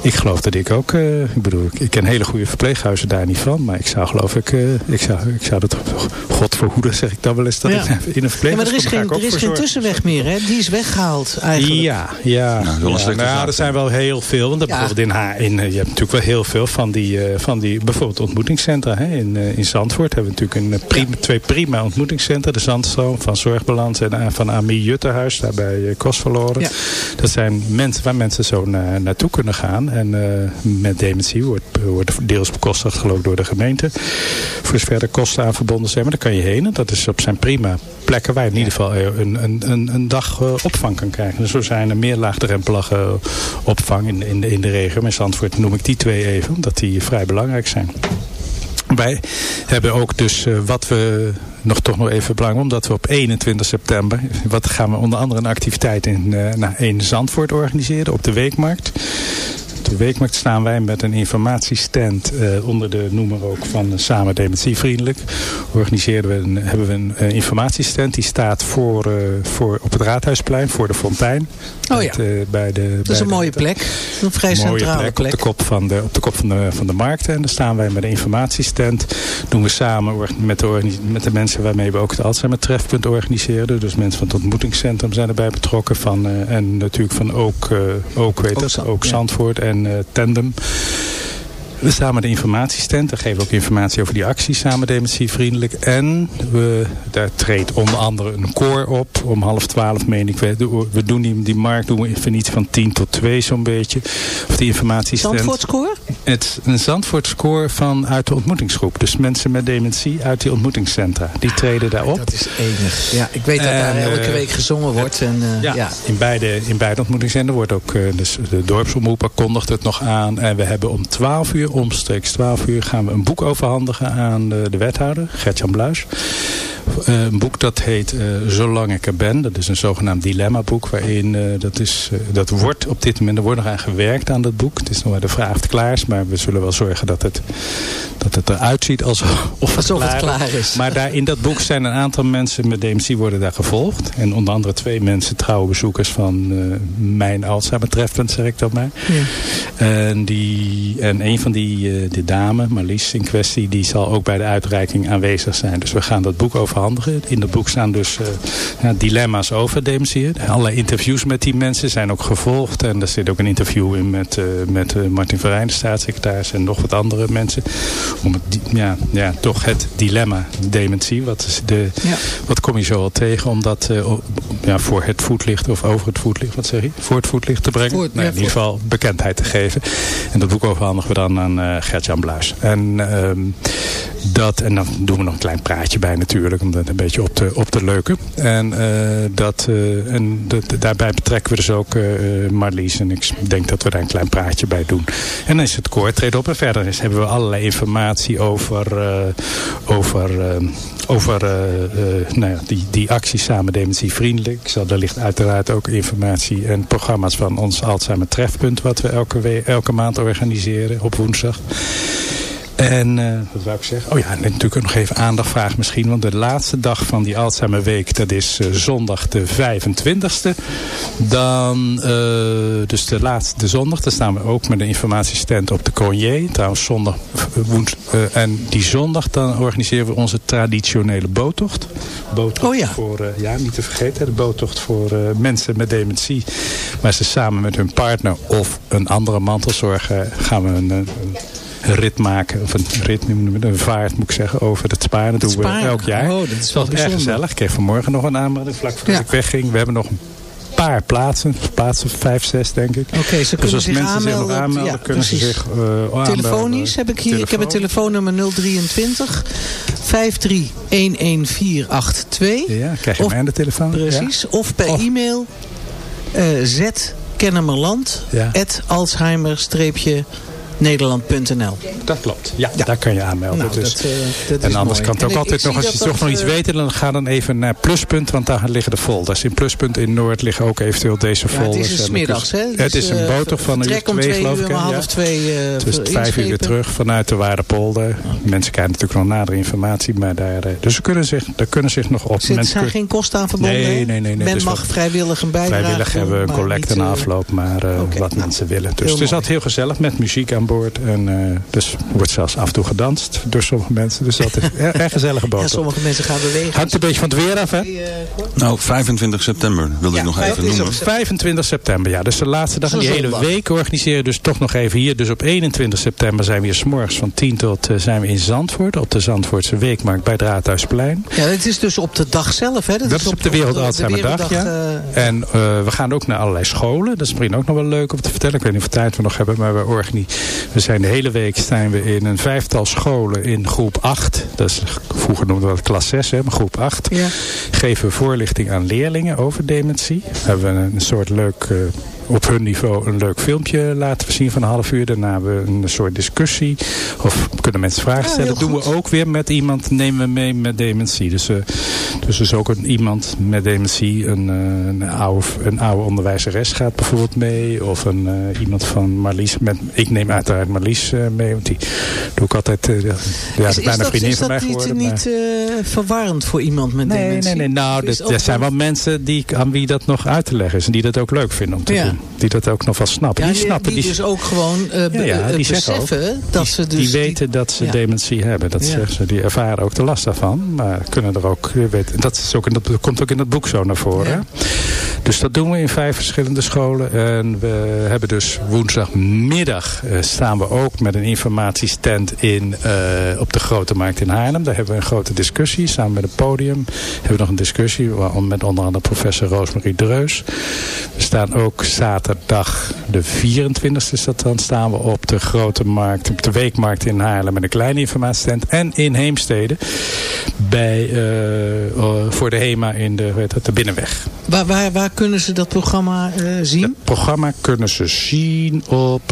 ik geloof dat ik ook, uh, ik bedoel, ik ken hele goede verpleeghuizen daar niet van. Maar ik zou geloof ik, ik zou, ik zou dat, God verhoeden zeg ik dan wel eens, dat ja. ik in een verpleeghuis ja, maar er is, geen, er is geen tussenweg meer, hè? Die is weggehaald eigenlijk. Ja, ja. Nou, ja, nou, ja er zijn wel heel veel. Want ja. bijvoorbeeld in, Haar, in, je hebt natuurlijk wel heel veel van die, van die bijvoorbeeld ontmoetingscentra. Hè? In, in Zandvoort hebben we natuurlijk een prima, twee prima ontmoetingscentra. De Zandstroom van Zorgbalans en van Ami Juttenhuis, daar bij Kostverloren. Ja. Dat zijn mensen waar mensen zo na, naartoe kunnen gaan. En uh, met dementie wordt, wordt deels bekostigd geloof ik door de gemeente. Voor zover de kosten aan verbonden zijn. Maar daar kan je heen. En dat is op zijn prima plekken waar je in ieder geval een, een, een, een dag uh, opvang kan krijgen. Dus zo zijn er meer laagdrempelige opvang in, in, de, in de regio. Met Zandvoort noem ik die twee even, omdat die vrij belangrijk zijn. Wij hebben ook dus uh, wat we nog toch nog even belangrijk, omdat we op 21 september, wat gaan we onder andere een activiteit in, uh, nou, in Zandvoort organiseren op de Weekmarkt. De weekmarkt staan wij met een informatiestand uh, onder de noemer ook van Samen Dementievriendelijk. Organiseren we een, hebben we een uh, informatiestand die staat voor, voor op het Raadhuisplein voor de Fontein. Oh ja, bij de, dat is een mooie plek. Een vrij centrale plek. plek. Op de kop van de, op de, kop van de, van de markt. En daar staan wij met een informatiestand. Doen we samen met de, met de mensen waarmee we ook het Alzheimer trefpunt organiseren. Dus mensen van het ontmoetingscentrum zijn erbij betrokken. Van, en natuurlijk van ook, ook weet dat, ook Zandvoort en uh, Tandem. We staan met de informatiestand. We geven ook informatie over die actie samen dementievriendelijk. En we, daar treedt onder andere een koor op. Om half twaalf meen ik. We, we doen die, die markt doen we van iets van tien tot twee zo'n beetje. Of die informatiestand. Zandvoortskoor? Het een Zandvoortskoor van uit de ontmoetingsgroep. Dus mensen met dementie uit die ontmoetingscentra. Die treden daar op. Dat is enig. Ja, ik weet dat en, daar elke week gezongen wordt. En, uh, ja, ja, In, beide, in beide ontmoetingscentra wordt ook... Uh, dus de dorpsomroeper kondigt het nog aan. En we hebben om twaalf uur omstreeks 12 uur gaan we een boek overhandigen aan de, de wethouder, Gertjan Bluis. Uh, een boek dat heet uh, Zolang ik er ben. Dat is een zogenaamd dilemma-boek. Waarin, uh, dat, is, dat wordt op dit moment, er wordt nog aan gewerkt aan dat boek. Het is nog maar de vraag het klaar is. Maar we zullen wel zorgen dat het, dat het eruit ziet alsof, of alsof het, klaar, het klaar is. Maar daar, in dat boek zijn een aantal mensen met dementie worden daar gevolgd. En onder andere twee mensen, trouwe bezoekers van mijn Alzheimer trefpunt, zeg ik dat maar. Ja. En, die, en een van die, de dame, Marlies in kwestie, die zal ook bij de uitreiking aanwezig zijn. Dus we gaan dat boek overhandigen. In dat boek staan dus uh, ja, dilemma's over dementie. Allerlei interviews met die mensen zijn ook gevolgd. En er zit ook een interview in met, uh, met uh, Martin Verijn, de staatssecretaris. En nog wat andere mensen. Om het, ja, ja, toch het dilemma dementie. Wat, is de, ja. wat kom je zo al tegen om dat ja, voor het voetlicht of over het voetlicht, wat zeg je? Voor het voetlicht te brengen. In ieder geval bekendheid te geven. En dat boek overhandigen we dan aan Gert-Jan Bluis. En, dat, en dan doen we nog een klein praatje bij natuurlijk om dat een beetje op te, op te leuken. En, uh, dat, uh, en dat, daarbij betrekken we dus ook uh, Marlies. En ik denk dat we daar een klein praatje bij doen. En dan is het koor treedt op. En verder is, hebben we allerlei informatie over, over, over nou ja, die, die actie samen dementievriendelijk. Zal, daar ligt uiteraard ook informatie en programma's van ons Alzheimer Trefpunt. Wat we elke, elke maand organiseren op woensdag. En uh, wat wou ik zeggen? Oh ja, en natuurlijk nog even aandacht vragen misschien. Want de laatste dag van die Alzheimer Week, dat is uh, zondag de 25ste. Dan, uh, dus de laatste zondag, daar staan we ook met een informatiestand op de Cognier. Trouwens zondag, woens, en die zondag dan organiseren we onze traditionele boottocht. Boottocht oh ja. voor, ja niet te vergeten, de boottocht voor mensen met dementie. Waar ze samen met hun partner of een andere mantelzorger gaan we een, een rit maken. Of een rit, een vaart moet ik zeggen, over het Sparen. Dat doen we elk jaar. Oh, dat is wel erg gezellig. Ik kreeg vanmorgen nog een aanmelding vlak voordat ja. ik wegging. We hebben nog een paar plaatsen. Plaatsen vijf, zes denk ik. Oké, okay, ze kunnen dus als zich mensen aanmelden. zich nog aanmelden, ja, kunnen precies. ze zich uh, Telefonisch heb ik hier. Telefoon. Ik heb het telefoonnummer 023 53 11482. Ja, krijg je of, mij aan de telefoon. Precies. Ja. Of per e-mail uh, zkennemerland ja. at alzheimer nederland.nl. Dat klopt. Ja, ja, daar kan je aanmelden. Nou, dus. dat, uh, dat en is anders mooi. kan het ook en altijd ik, nog, als je toch nog iets uh, weet, dan ga dan even naar Pluspunt, want daar liggen de folders. In Pluspunt in Noord liggen ook eventueel deze ja, folders. het is smiddags, hè? Het is een boter van een uur twee, geloof ik. Half twee, uh, dus vijf uur weer terug vanuit de Waardepolder. Okay. Mensen krijgen natuurlijk nog nadere informatie, maar daar, dus ze kunnen zich, daar kunnen zich nog op. Er zijn geen kosten aan verbonden? Nee, nee, nee. nee Men mag vrijwillig een bijdrage Vrijwillig hebben we een collecte na afloop, maar wat mensen willen. Dus het is altijd heel gezellig met muziek aan boord. En uh, dus wordt zelfs af en toe gedanst door sommige mensen. Dus dat is (laughs) een erg gezellige boot. Ja, sommige mensen gaan bewegen. Hangt een beetje van het weer af, hè? Nou, 25 september wilde ja, ik nog even noemen. 25 september, ja. Dus de laatste dag van die hele week organiseren. Dus toch nog even hier. Dus op 21 september zijn we hier s'morgens van 10 tot uh, zijn we in Zandvoort. Op de Zandvoortse Weekmarkt bij het Raadhuisplein. Ja, het is dus op de dag zelf, hè? Dat, dat is op, op de Wereld Alzheimer Dag, ja. Uh, en uh, we gaan ook naar allerlei scholen. Dat is misschien ook nog wel leuk om te vertellen. Ik weet niet of tijd we nog hebben, maar we organiseren. We zijn de hele week zijn we in een vijftal scholen in groep 8. Dat is, vroeger noemden we dat klas 6, hè, maar groep 8. Ja. Geven we voorlichting aan leerlingen over dementie. We hebben een, een soort leuk uh, op hun niveau een leuk filmpje laten we zien van een half uur. Daarna hebben we een soort discussie. Of kunnen mensen vragen stellen. dat doen we ook weer met iemand, nemen we mee met dementie. Dus, uh, dus is ook een, iemand met dementie, een, uh, een, oude, een oude onderwijzeres gaat bijvoorbeeld mee. Of een, uh, iemand van Marlies. Met, ik neem uiteraard Marlies mee. Want die doe ik altijd. ja, is, is bijna dat, vriendin van mij geworden. Is dat niet verwarrend voor iemand met nee, dementie? Nee, nee, nou, dat, er zijn wel mensen die, aan wie dat nog uit te leggen is. En die dat ook leuk vinden om te ja. doen. Die dat ook nog wel snappen. Ja, die, snappen. Die, die dus ook gewoon ja, ja, die beseffen ook, dat die, ze dus... Die weten dat ze dementie hebben. Dat zeggen ze. Die ervaren ook de last daarvan. Maar kunnen er ook... Weten, dat, is ook in dat, komt ook in dat boek zo naar voren. Dus dat doen we in vijf verschillende scholen. En we hebben dus woensdagmiddag uh, staan we ook met een informatiestand in, uh, op de Grote Markt in Haarlem. Daar hebben we een grote discussie. Samen met het podium hebben we nog een discussie met onder andere professor Roosmarie Dreus. We staan ook zaterdag de 24e is dat dan. Staan we op de Grote Markt, op de Weekmarkt in Haarlem met een kleine informatiestand. En in Heemstede bij, uh, voor de HEMA in de, weet het, de Binnenweg. Waar, waar, waar kunnen ze dat programma uh, zien? Het programma kunnen ze zien op,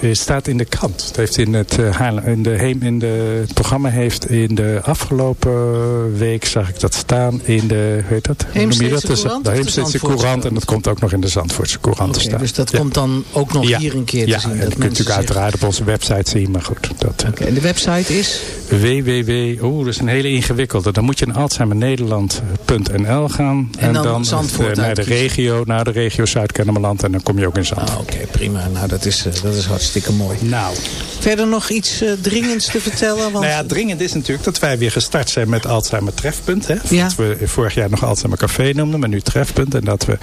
uh, staat in de krant. Het, heeft in het, uh, in de heem, in de, het programma heeft in de afgelopen week, zag ik dat staan, in de, weet dat? Heemstedse dat? Courant? De Heemstedse Courant en dat komt ook nog in de Zandvoortse Courant staan. Dus dat komt dan ook nog hier een keer te zien? Ja, dat dat kunt u natuurlijk uiteraard op onze website zien, maar goed. Dat, okay, en de website is? www, oeh, dat is een hele ingewikkelde. Dan moet je naar alzheimernederland.nl gaan. En, en dan, dan Zandvoort naar de regio, naar de regio Zuid-Kennemerland. En dan kom je ook in Zandvoort. Ah, Oké, okay, prima. Nou, dat is, uh, dat is hartstikke mooi. Nou. Verder nog iets uh, dringends te vertellen? Want... Nou ja, dringend is natuurlijk dat wij weer gestart zijn met Alzheimer Trefpunt. Hè? Ja. Dat we vorig jaar nog Alzheimer Café noemden, maar nu Trefpunt. En dat we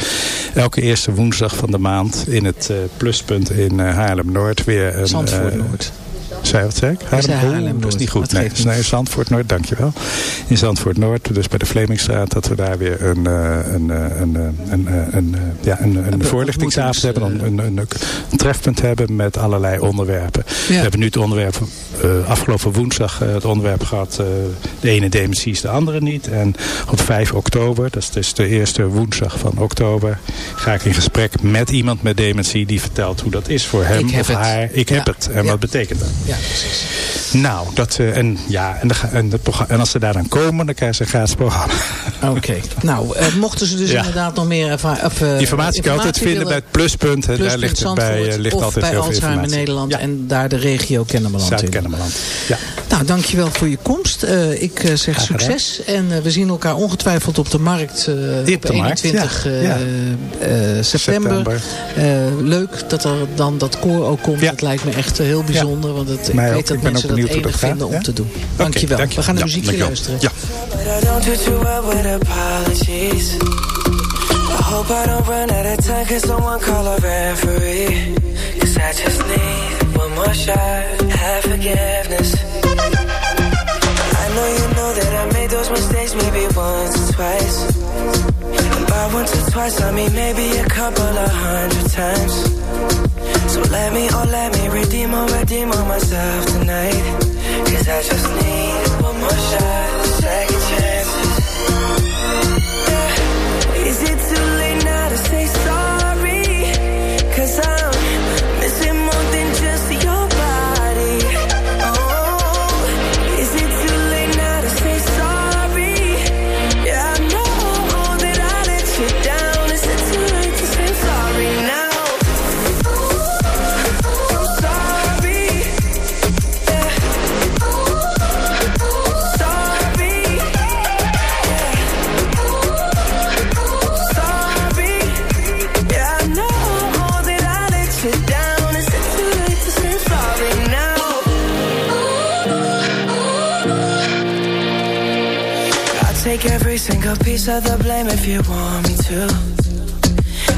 elke eerste woensdag van de maand in het uh, pluspunt in Haarlem-Noord weer... Een, Zandvoort-Noord. Zei wat zei ik? Haarlem, Haarlem oh, dat is niet goed. Nee, nee Zandvoort Noord, dankjewel. In Zandvoort Noord, dus bij de Vlemingstraat, dat we daar weer een, een, een, een, een, ja, een, een voorlichtingsavond hebben. Een, een, een, trefpunt hebben met allerlei onderwerpen. Ja. We hebben nu het onderwerp, uh, afgelopen woensdag uh, het onderwerp gehad. Uh, de ene dementie is de andere niet. En op 5 oktober, dat is dus de eerste woensdag van oktober, ga ik in gesprek met iemand met dementie die vertelt hoe dat is voor hem of het. haar. Ik ja. heb het. En ja. wat betekent dat? Ja, precies. Nou, dat, uh, en, ja, en, de, en, de, en als ze daar dan komen, dan krijgen ze een gratis programma. Oké. Okay. (laughs) Nou, uh, mochten ze dus ja. inderdaad nog meer of, uh, informatie, informatie kan altijd vinden bij het pluspunt. pluspunt daar ligt, het bij, ligt of altijd bij heel veel Alzheimer informatie. Nederland ja. en daar de regio Kennemerland Zuid-Kennemerland, ja. Nou, dankjewel voor je komst. Ik zeg succes. En we zien elkaar ongetwijfeld op de markt op de 21 markt, ja. ja. september. september. leuk dat er dan dat koor ook komt. Dat lijkt me echt heel bijzonder. Want het, ik Mij weet ook. dat ik ben mensen ook dat benieuwd enig hoe dat vinden gaat. om te doen. Dankjewel. Okay, we gaan de ja, muziekje luisteren. Ja. I know you know that I made those mistakes Maybe once or twice by once or twice I mean maybe a couple of hundred times. So let me, oh let me redeem or redeem on myself tonight. Cause I just need one more shot single piece of the blame if you want me to.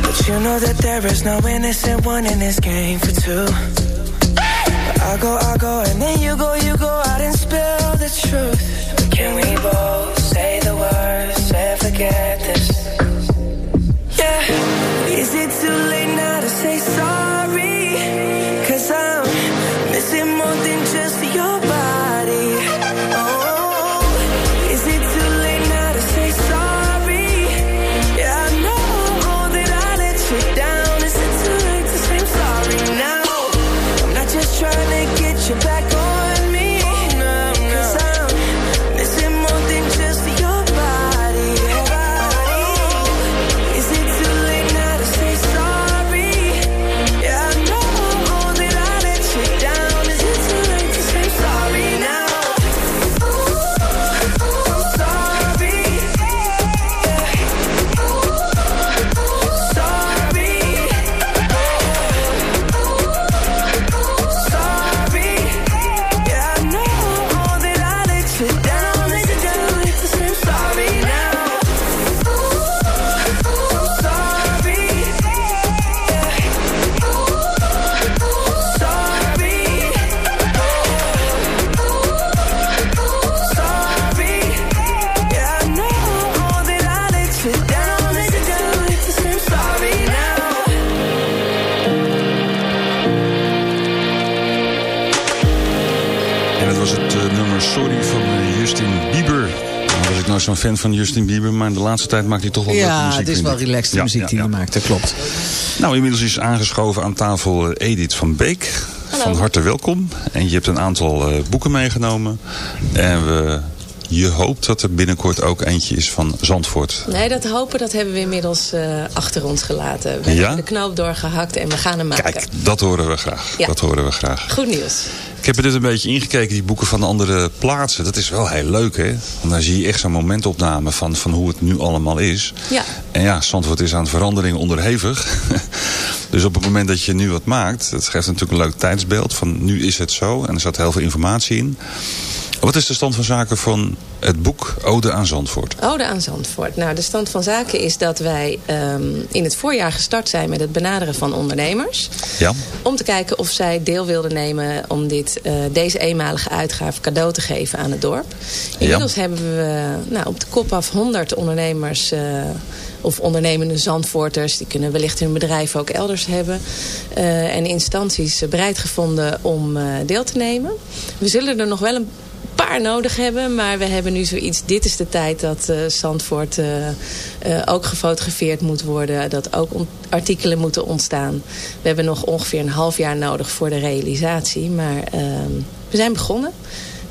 But you know that there is no innocent one in this game for two. I go, I go, and then you go, you go out and spill the truth. But can we both say the words and forget this? Yeah. Is it too late Nou zo'n fan van Justin Bieber, maar de laatste tijd maakt hij toch wel leuke Ja, muziek. het is wel relaxed Ja, muziek ja, die ja. hij maakt, dat klopt. Nou, inmiddels is aangeschoven aan tafel eh, Edith van Beek. Van harte welkom. En je hebt een aantal eh, boeken meegenomen. En we, je hoopt dat er binnenkort ook eentje is van Zandvoort. Nee, dat hopen dat hebben we inmiddels eh, achter ons gelaten. We Ja? hebben de knoop doorgehakt en we gaan hem maken. Kijk, dat horen we graag. Ja. Dat horen we graag. Goed nieuws. Ik heb er dit een beetje ingekeken, die boeken van de andere plaatsen. Dat is wel heel leuk, hè? Want dan zie je echt zo'n momentopname van, van hoe het nu allemaal is. Ja. En ja, Zandvoort is aan verandering onderhevig. (laughs) dus op het moment dat je nu wat maakt... dat geeft natuurlijk een leuk tijdsbeeld van nu is het zo. En er zat heel veel informatie in. Wat is de stand van zaken van het boek Ode aan Zandvoort? Ode aan Zandvoort. Nou, de stand van zaken is dat wij ehm, in het voorjaar gestart zijn met het benaderen van ondernemers. Ja? Om te kijken of zij deel wilden nemen om dit, eh, deze eenmalige uitgave cadeau te geven aan het dorp. Inmiddels hebben we nou, op de kop af 100 ondernemers eh, of ondernemende Zandvoorters. Die kunnen wellicht hun bedrijf ook elders hebben. eh, en instanties bereid gevonden om deel te nemen. We zullen er nog wel een paar nodig hebben. Maar we hebben nu zoiets. Dit is de tijd dat eh Zandvoort eh, eh, ook gefotografeerd moet worden. Dat ook artikelen moeten ontstaan. We hebben nog ongeveer een half jaar nodig voor de realisatie. Maar ehm, we zijn begonnen.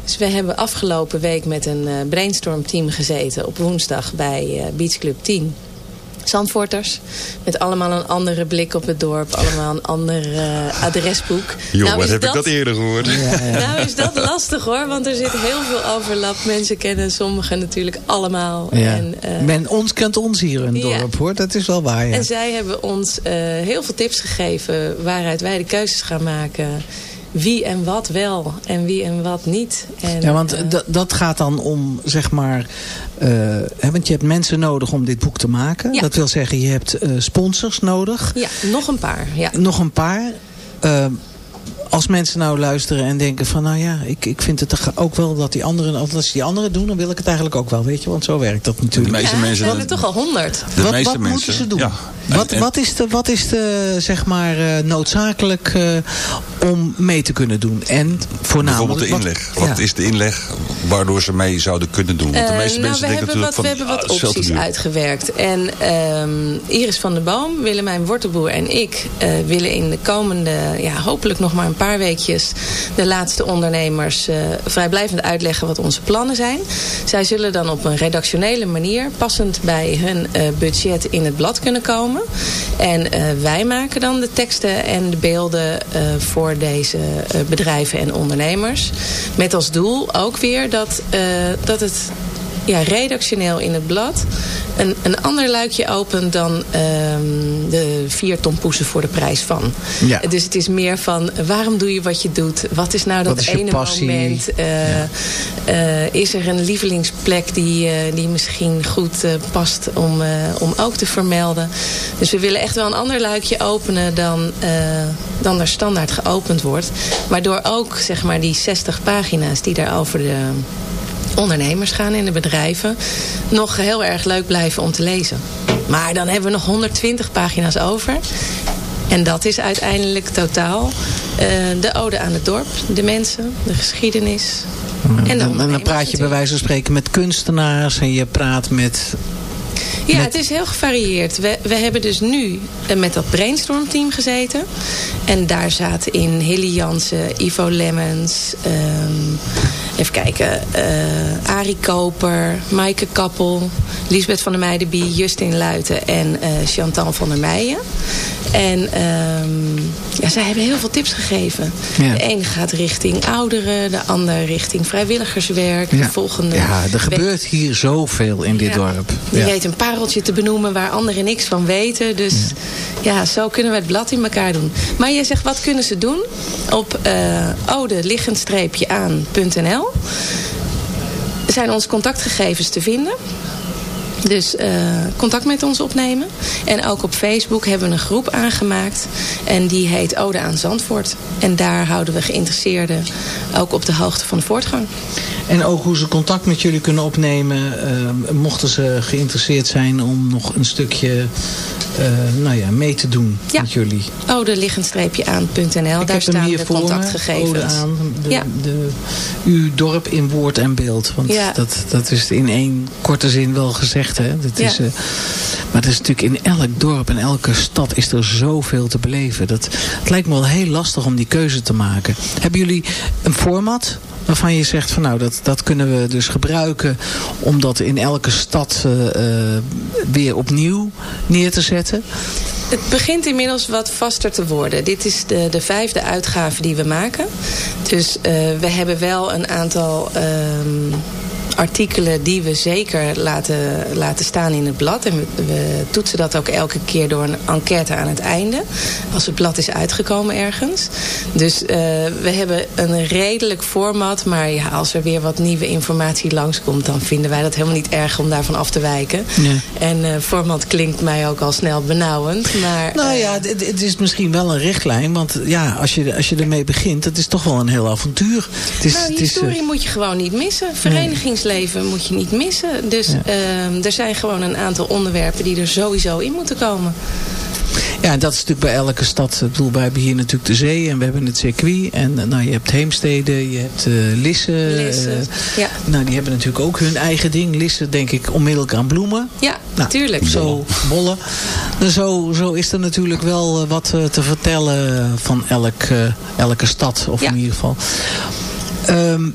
Dus we hebben afgelopen week met een brainstormteam gezeten op woensdag bij Beach Club 10. Zandvoorters. Met allemaal een andere blik op het dorp. Allemaal een ander eh, adresboek. Joh, Nou, wat heb ik dat eerder gehoord? (laughs) nou is dat lastig hoor, want er zit heel veel overlap. Mensen kennen sommigen natuurlijk allemaal. Ja. En, eh, Men ons kent ons hier in het Ja. dorp, hoor. Dat is wel waar, ja. en zij hebben ons eh, heel veel tips gegeven waaruit wij de keuzes gaan maken. Wie en wat wel en wie en wat niet. En, Ja, want eh, dat- dat gaat dan om, zeg maar... eh, hè, want je hebt mensen nodig om dit boek te maken. Ja. Dat wil zeggen, je hebt eh, sponsors nodig. ja, nog een paar. Ja. Nog een paar. Als mensen nou luisteren en denken van... nou ja, ik, ik vind het toch ook wel dat die anderen... als die anderen doen, dan wil ik het eigenlijk ook wel. Weet je, want zo werkt dat De natuurlijk. meeste Ja, mensen... we hebben toch al honderd. de wat meeste wat mensen, moeten ze doen? Ja. Wat, En- wat is de, wat is de zeg maar, eh, noodzakelijk eh, om mee te kunnen doen? En voornamelijk... Bijvoorbeeld de wat- inleg. Wat ja. is de inleg waardoor ze mee zouden kunnen doen? Want de Eh, meeste nou, mensen we denken hebben natuurlijk wat, van... we hebben ah, wat opties uitgewerkt. En ehm, Iris van der Boom, Willemijn Wortelboer en ik eh, willen in de komende, ja, hopelijk nog maar een paar weekjes, de laatste ondernemers eh, vrijblijvend uitleggen wat onze plannen zijn. Zij zullen dan op een redactionele manier, passend bij hun eh, budget, in het blad kunnen komen. En eh, wij maken dan de teksten en de beelden voor deze bedrijven en ondernemers. Met als doel ook weer dat, dat het ja, redactioneel in het blad een, een ander luikje opent dan ehm, de vier ton poesen voor de prijs van. Ja. Dus het is meer van waarom doe je wat je doet? Wat is nou dat is ene moment? Eh, eh, is er een lievelingsplek die, eh, die misschien goed past om, om ook te vermelden? Dus we willen echt wel een ander luikje openen dan, dan er standaard geopend wordt. Waardoor ook zeg maar, die 60 pagina's die daar over de ondernemers gaan in de bedrijven nog heel erg leuk blijven om te lezen. Maar dan hebben we nog 120 pagina's over. En dat is uiteindelijk totaal eh, de ode aan het dorp, de mensen, de geschiedenis. En, dan ondernemers praat je bij wijze van spreken met kunstenaars en je praat met... Ja, het is heel gevarieerd. We, we hebben dus nu eh, met dat brainstormteam gezeten. En daar zaten in Hilly Jansen, Ivo Lemmens... ehm, even kijken, eh Arie Koper, Maaike Kappel... Lisbeth van der Meijdenbie, Justin Luiten en eh, Chantal van der Meijen. En ehm, ja, zij hebben heel veel tips gegeven. Ja. De ene gaat richting ouderen, de ander richting vrijwilligerswerk. De volgende ja, er gebeurt hier zoveel in dit Ja. dorp. Ja. weet een pareltje te benoemen waar anderen niks van weten. Dus ja, zo kunnen we het blad in elkaar doen. Maar je zegt, wat kunnen ze doen? Op uh, ode-aan.nl zijn onze contactgegevens te vinden. Dus uh, contact met ons opnemen. En ook op Facebook hebben we een groep aangemaakt. En die heet Ode aan Zandvoort. En daar houden we geïnteresseerden ook op de hoogte van de voortgang. En ook hoe ze contact met jullie kunnen opnemen. Uh, mochten ze geïnteresseerd zijn om nog een stukje nou ja, mee te doen met jullie? Ode liggenstreepje aan.nl. Daar staan de contactgegevens. Ode aan, de, ja. de, uw dorp in woord en beeld. Want ja. dat, dat is in één korte zin wel gezegd. Hè? Dat is, uh, maar dat is natuurlijk in elk dorp en elke stad is er zoveel te beleven. Dat, het lijkt me wel heel lastig om die keuze te maken. Hebben jullie een format waarvan je zegt van nou dat, dat kunnen we dus gebruiken om dat in elke stad uh, weer opnieuw neer te zetten? Het begint inmiddels wat vaster te worden. Dit is de, de vijfde uitgave die we maken. Dus uh, we hebben wel een aantal... Um, artikelen die we zeker laten, laten staan in het blad. En we, we, toetsen dat ook elke keer door een enquête aan het einde. Als het blad is uitgekomen ergens. Dus uh, we hebben een redelijk format. Maar ja, als er weer wat nieuwe informatie langskomt... dan vinden wij dat helemaal niet erg om daarvan af te wijken. Nee. En uh, format klinkt mij ook al snel benauwend. Maar, nou ja, uh, het, het, is misschien wel een richtlijn. Want ja, als je, als je ermee begint... het is toch wel een heel avontuur. Het is, nou, die het historie is, moet je gewoon niet missen. Verenigings leven moet je niet missen. Dus ja. uh, er zijn gewoon een aantal onderwerpen die er sowieso in moeten komen. Ja, en dat is natuurlijk bij elke stad. Ik bedoel, wij hebben hier natuurlijk de zee en we hebben het circuit. En nou, je hebt Heemstede, je hebt uh, Lisse. Lisse uh, ja. Nou, die hebben natuurlijk ook hun eigen ding. Lisse, denk ik, onmiddellijk aan bloemen. Ja, nou, tuurlijk. Zo, bollen. Dus zo, zo is er natuurlijk wel wat te vertellen van elk, elke stad. Of ja. in ieder geval. Um,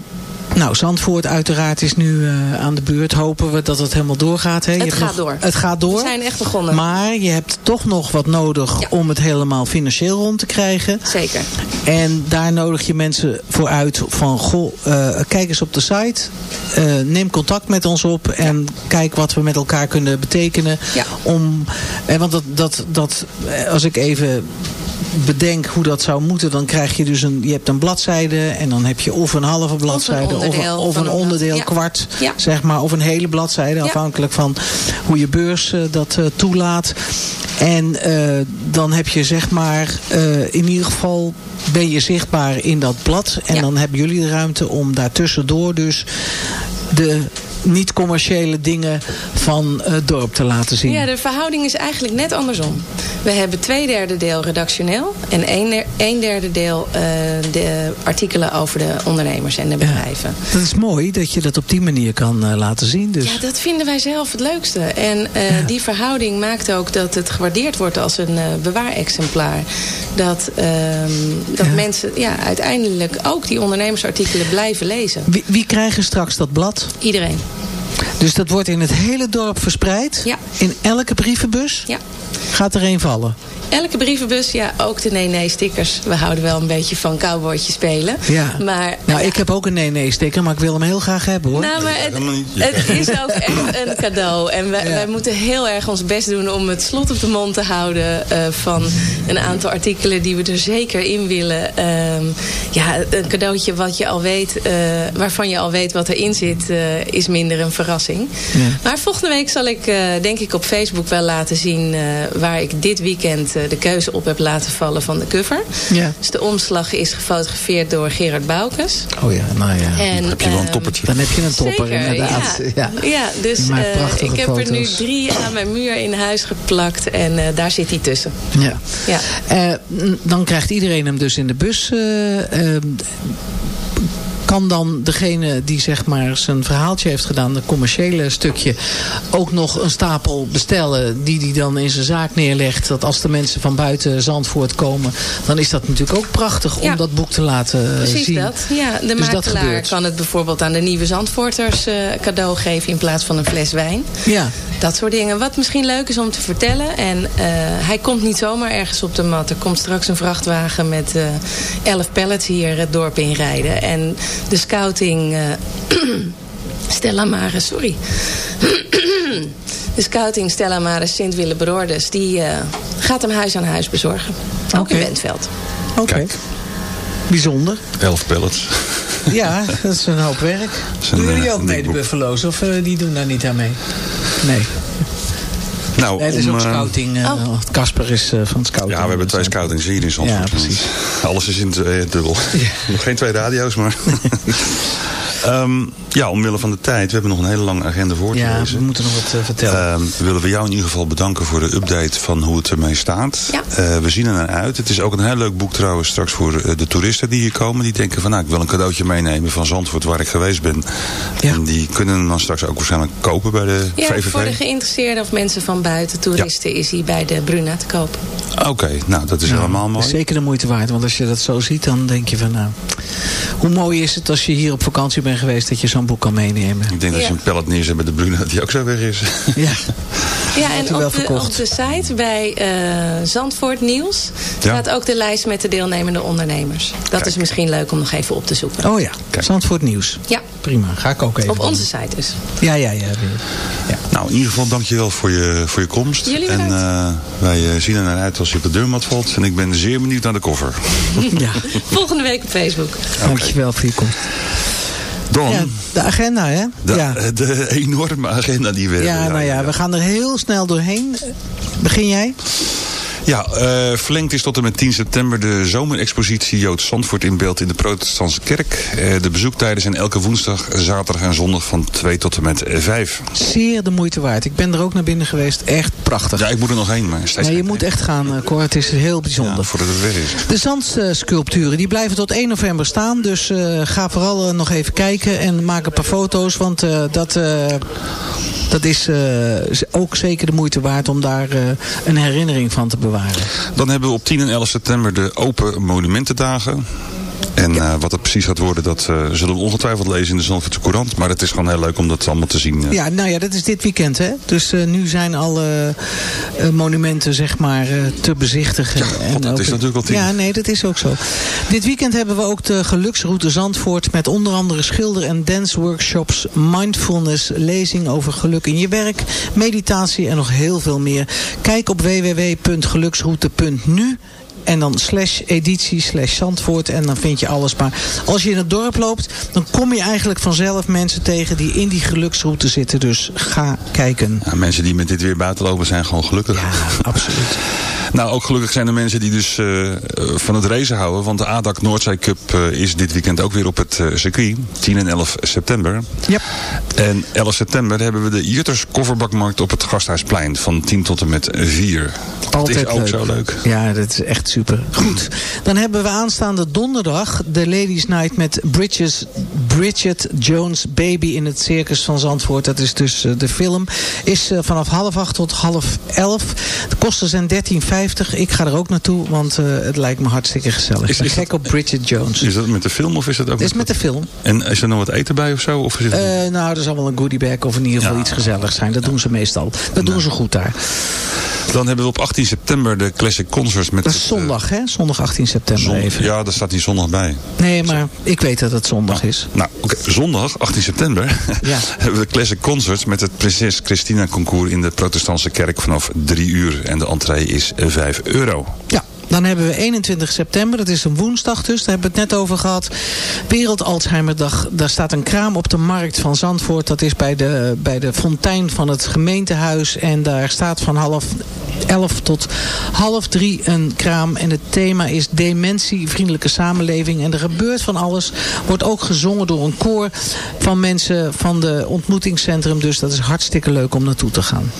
nou, Zandvoort uiteraard is nu uh, aan de beurt. Hopen we dat het helemaal doorgaat. Hè? Het gaat nog, door. Het gaat door. We zijn echt begonnen. Maar je hebt toch nog wat nodig ja. om het helemaal financieel rond te krijgen. Zeker. En daar nodig je mensen voor uit van... Goh, uh, kijk eens op de site. Uh, neem contact met ons op. En ja. kijk wat we met elkaar kunnen betekenen. Ja. Om, want dat, dat, dat, als ik even bedenk hoe dat zou moeten, dan krijg je dus een, je hebt een bladzijde en dan heb je of een halve bladzijde of een onderdeel, of, of een, onderdeel ja. kwart, ja. zeg maar, of een hele bladzijde, afhankelijk van hoe je beurs uh, dat uh, toelaat. En uh, dan heb je zeg maar, in ieder geval ben je zichtbaar in dat blad en dan hebben jullie de ruimte om daartussendoor dus de niet-commerciële dingen van het dorp te laten zien. Ja, de verhouding is eigenlijk net andersom. We hebben twee derde deel redactioneel en een, een derde deel uh, de artikelen over de ondernemers en de bedrijven. Ja, dat is mooi dat je dat op die manier kan uh, laten zien. Dus. Ja, dat vinden wij zelf het leukste. En uh, ja. die verhouding maakt ook dat het gewaardeerd wordt als een bewaarexemplaar. Dat, dat ja. mensen ja, uiteindelijk ook die ondernemersartikelen blijven lezen. Wie, wie krijgen straks dat blad? Iedereen. Dus dat wordt in het hele dorp verspreid? Ja. In elke brievenbus? Ja. Gaat er een vallen? Elke brievenbus, ja, ook de nee-nee-stickers. We houden wel een beetje van cowboytje spelen. Ja. Maar, nou, ik heb ook een nee-nee-sticker, maar ik wil hem heel graag hebben, hoor. Nou, maar het, het is ook echt een cadeau. En wij, ja. wij, moeten heel erg ons best doen om het slot op de mond te houden... Uh, van een aantal artikelen die we er zeker in willen. Uh, ja, een cadeautje wat je al weet, uh, waarvan je al weet wat erin zit... uh, is minder een verrassing. Ja. Maar volgende week zal ik, uh, denk ik, op Facebook wel laten zien... uh, waar ik dit weekend uh, de keuze op heb laten vallen van de cover. Ja. Dus de omslag is gefotografeerd door Gerard Boukes. Oh ja, nou ja. En, dan heb je wel een toppertje. Dan heb je een topper, zeker, inderdaad. Ja, ja. ja dus ik heb foto's. er nu drie aan mijn muur in huis geplakt. En daar zit hij tussen. Ja. ja. dan krijgt iedereen hem dus in de bus kan dan degene die zeg maar zijn verhaaltje heeft gedaan, het commerciële stukje, ook nog een stapel bestellen die hij dan in zijn zaak neerlegt. Dat als de mensen van buiten Zandvoort komen, dan is dat natuurlijk ook prachtig ja. om dat boek te laten Precies zien. dat. Ja, de dus makelaar kan het bijvoorbeeld aan de nieuwe Zandvoorters uh, cadeau geven in plaats van een fles wijn. Ja. Dat soort dingen. Wat misschien leuk is om te vertellen. En uh, hij komt niet zomaar ergens op de mat. Er komt straks een vrachtwagen met uh, elf pallets hier het dorp inrijden. En de scouting... Uh, (clears throat) Stella Maris, sorry. (clears throat) de scouting Stella Maris sint Willebroordes... die uh, gaat hem huis aan huis bezorgen. Ook okay. in Bentveld. Oké. Okay. Bijzonder. Elf pallets. Ja, dat is een hoop werk. Doen jullie ook mee de Buffalo's? Of uh, die doen daar niet aan mee? Nee. Nou, nee, het is om, ook scouting. Casper uh, oh. is uh, van scouting. Ja, we hebben twee scoutings hier in Zandvoort. Ja, precies. Alles is in uh, dubbel. Ja. Nog geen twee radio's, maar... (laughs) Ehm, ja, omwille van de tijd. We hebben nog een hele lange agenda voor te Ja, lezen. we moeten nog wat eh, vertellen. Ehm, willen we jou in ieder geval bedanken voor de update van hoe het ermee staat. Ja. Eh, we zien er naar uit. Het is ook een heel leuk boek trouwens straks voor eh, de toeristen die hier komen. Die denken van nou ik wil een cadeautje meenemen van Zandvoort waar ik geweest ben. En die kunnen hem dan straks ook waarschijnlijk kopen bij de Ja, VVV. voor de geïnteresseerden of mensen van buiten, toeristen, is hij bij de Bruna te kopen. Oké, nou dat is Nou, helemaal mooi. Zeker de moeite waard. Want als je dat zo ziet, dan denk je van... Nou, hoe mooi is het als je hier op vakantie bent geweest... dat je zo'n boek kan meenemen. Ik denk dat Ja. je een pallet neerzet bij de Bruna dat die ook zo weg is. Ja. (laughs) Ja, en op de, op de site bij eh, Zandvoort Nieuws staat ook de lijst met de deelnemende ondernemers. Dat is misschien leuk om nog even op te zoeken. Oh ja, Zandvoort Nieuws. Ja, Prima, ga ik ook even op onze site dus. Ja, ja, ja. Nou, in ieder geval dankjewel voor je, voor je komst. Jullie en eh, wij eh, zien er naar uit als je op de deurmat valt. En ik ben zeer benieuwd naar de koffer. (laughs) ja. Volgende week op Facebook. Dankjewel voor je komst. Ja, de agenda, hè? de, ja. de enorme agenda die we Ja, hebben. nou ja, we gaan er heel snel doorheen. Begin jij? Ja, eh, verlengd is tot en met 10 september de zomerexpositie Jood Zandvoort in beeld in de protestantse kerk. Eh, de bezoektijden zijn elke woensdag, zaterdag en zondag van 2 tot en met 5. Zeer de moeite waard. Ik ben er ook naar binnen geweest. Echt prachtig. Ja, ik moet er nog heen, maar steeds Maar je moet echt gaan, eh, Cor. Het is heel bijzonder. voordat het weg is. De zandsculpturen die blijven tot 1 november staan. Dus ga vooral nog even kijken en maak een paar foto's. Want dat, dat is ook zeker de moeite waard om daar een herinnering van te bewaren. Dan hebben we op 10 en 11 september de Open Monumentendagen. En eh, wat het precies gaat worden, dat eh, zullen we ongetwijfeld lezen in de Zandvoortse Courant. Maar het is gewoon heel leuk om dat allemaal te zien. eh. Ja, nou ja, dat is dit weekend, hè? Dus nu zijn alle monumenten, zeg maar, te bezichtigen. en dat ook- is natuurlijk al tien. Ja, nee, dat is ook zo. Dit weekend hebben we ook de geluksroute Zandvoort... met onder andere schilder- en dance-workshops... mindfulness, lezing over geluk in je werk... meditatie en nog heel veel meer. Kijk op www.geluksroute.nu... En dan slash editie slash Zandvoort. En dan vind je alles. Maar als je in het dorp loopt. Dan kom je eigenlijk vanzelf mensen tegen die in die geluksroute zitten. Dus ga kijken. Ja, mensen die met dit weer buiten lopen zijn gewoon gelukkig. Ja, absoluut. (laughs) Nou, ook gelukkig zijn er mensen die dus eh, eh, van het racen houden. Want de ADAC Noordzee Cup eh, is dit weekend ook weer op het circuit. 10 en 11 september. Yep. En 11 september hebben we de Jutters Kofferbakmarkt op het Gasthuisplein. Van 10 tot en met 4. Dat is ook zo leuk. Ja, dat is echt super. Goed. Dan hebben we aanstaande donderdag de Ladies Night met Bridges, Bridget Jones Baby in het Circus van Zandvoort. Dat is dus eh, de film. Is eh, vanaf half acht tot half elf. De kosten zijn 13,50. Ik ga er ook naartoe, want eh, het lijkt me hartstikke gezellig. Ik ben gek op Bridget Jones. Is dat met de film of is dat ook Het is met de film. En is er nog wat eten bij of zo? Of is het... Nou, er zal wel een goodiebag of in ieder geval iets gezelligs zijn. Dat doen ze meestal. Dat doen ze goed daar. Dan hebben we op 18 september de Classic Concerts met... Dat is zondag, hè? Zondag 18 september even. Ja, daar staat die zondag bij. Nee, maar ik weet dat het zondag is. Nou, oké, zondag, 18 september, (laughs) Ja. (laughs) hebben we Classic Concerts met het Prinses Christina Concours in de protestantse kerk vanaf 3 uur. En de entree is 5 euro. Ja. Dan hebben we 21 september, dat is een woensdag dus, daar hebben we het net over gehad. Wereld Alzheimerdag, daar staat een kraam op de markt van Zandvoort. Dat is bij de, bij de fontein van het gemeentehuis. En daar staat van half 11 tot half 3 een kraam. En het thema is dementievriendelijke samenleving. En er gebeurt van alles. Wordt ook gezongen door een koor van mensen van de ontmoetingscentrum. Dus dat is hartstikke leuk om naartoe te gaan.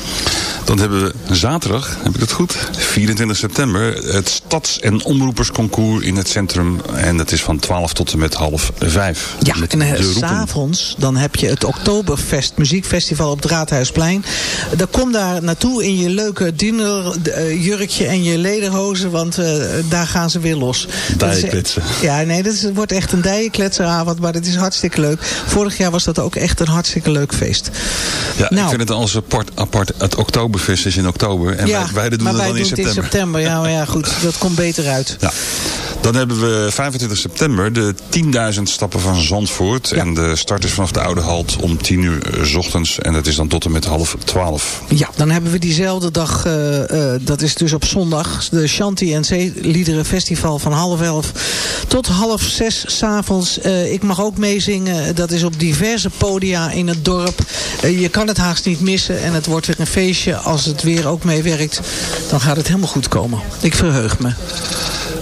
Dan hebben we zaterdag, heb ik het goed, 24 september, het Stads- en Omroepersconcours in het centrum. En dat is van 12 tot en met half 5. Ja, met en eh, s'avonds dan heb je het Oktoberfest muziekfestival op het Raadhuisplein. Dan kom daar naartoe in je leuke dinerjurkje en je lederhozen, want eh, daar gaan ze weer los. Dat Dijenkletsen. Ja, nee, dat is, wordt echt een dijenkletseravond, maar het is hartstikke leuk. Vorig jaar was dat ook echt een hartstikke leuk feest. Ja, Nou. ik vind het als apart, apart. Het Oktoberfest is in oktober. En wij, wij doen maar het wij dan in doen het september. in september. Ja, maar ja, goed, (laughs) dat komt beter uit. Ja. Dan hebben we 25 september de 10.000 stappen van Zandvoort. En de start is vanaf de Oude Halt om 10 uur eh, 's ochtends. En dat is dan tot en met half 12. Ja, dan hebben we diezelfde dag, eh, eh, dat is dus op zondag, de Shanti en Zeeliederen Festival van half elf tot half zes s'avonds. Uh, ik mag ook meezingen, dat is op diverse podia in het dorp. Je kan het haast niet missen en het wordt weer een feestje. Als het weer ook meewerkt, dan gaat het helemaal goed komen. Ik verheug me.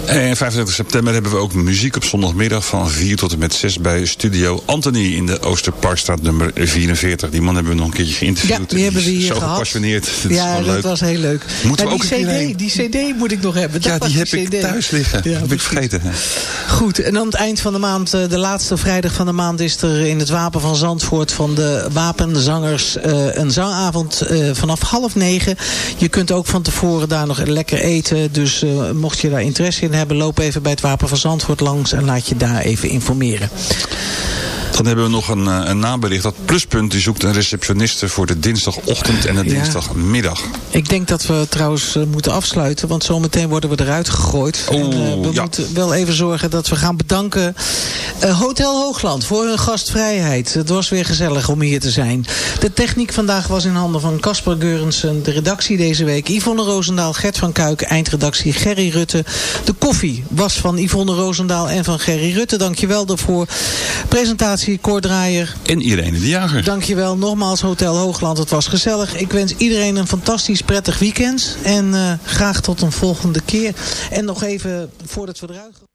En 25 september hebben we ook muziek op zondagmiddag van 4 tot en met 6 bij Studio Anthony in de Oosterparkstraat nummer 44. Die man hebben we nog een keertje geïnterviewd. Ja, die hebben we hier zo gehad. gepassioneerd. (laughs) Dat is ja, gewoon dat leuk. was heel leuk. Moeten we ook die, heen? CD, die CD moet ik nog hebben. Dat Ja, die heb ik thuis liggen. Ja, heb ik vergeten. Goed, en aan het eind van de maand, eh, de laatste vrijdag van de maand... is er in het Wapen van Zandvoort van de Wapenzangers eh, een zangavond eh, vanaf half negen. Je kunt ook van tevoren daar nog lekker eten. Dus mocht je daar interesse in hebben, loop even bij het Wapen van Zandvoort langs... en laat je daar even informeren. Dan hebben we nog een, eh, een nabericht. Dat Pluspunt die zoekt een receptioniste voor de dinsdagochtend en de Ja. dinsdagmiddag. Ik denk dat we trouwens eh, moeten afsluiten, want zometeen worden we eruit gegooid. en, eh, we ja. moeten wel even zorgen dat we gaan bedanken Hotel Hoogland voor hun gastvrijheid. Het was weer gezellig om hier te zijn. De techniek vandaag was in handen van Casper Geurensen. De redactie deze week Yvonne Roosendaal, Gert van Kuik, eindredactie Gerry Rutte. De koffie was van Yvonne Roosendaal en van Gerry Rutte. Dankjewel daarvoor. Presentatie Cor Draaier. En Irene de Jager. Dankjewel nogmaals Hotel Hoogland. Het was gezellig. Ik wens iedereen een fantastisch prettig weekend. En eh, graag tot een volgende keer. En nog even voordat we eruit gaan.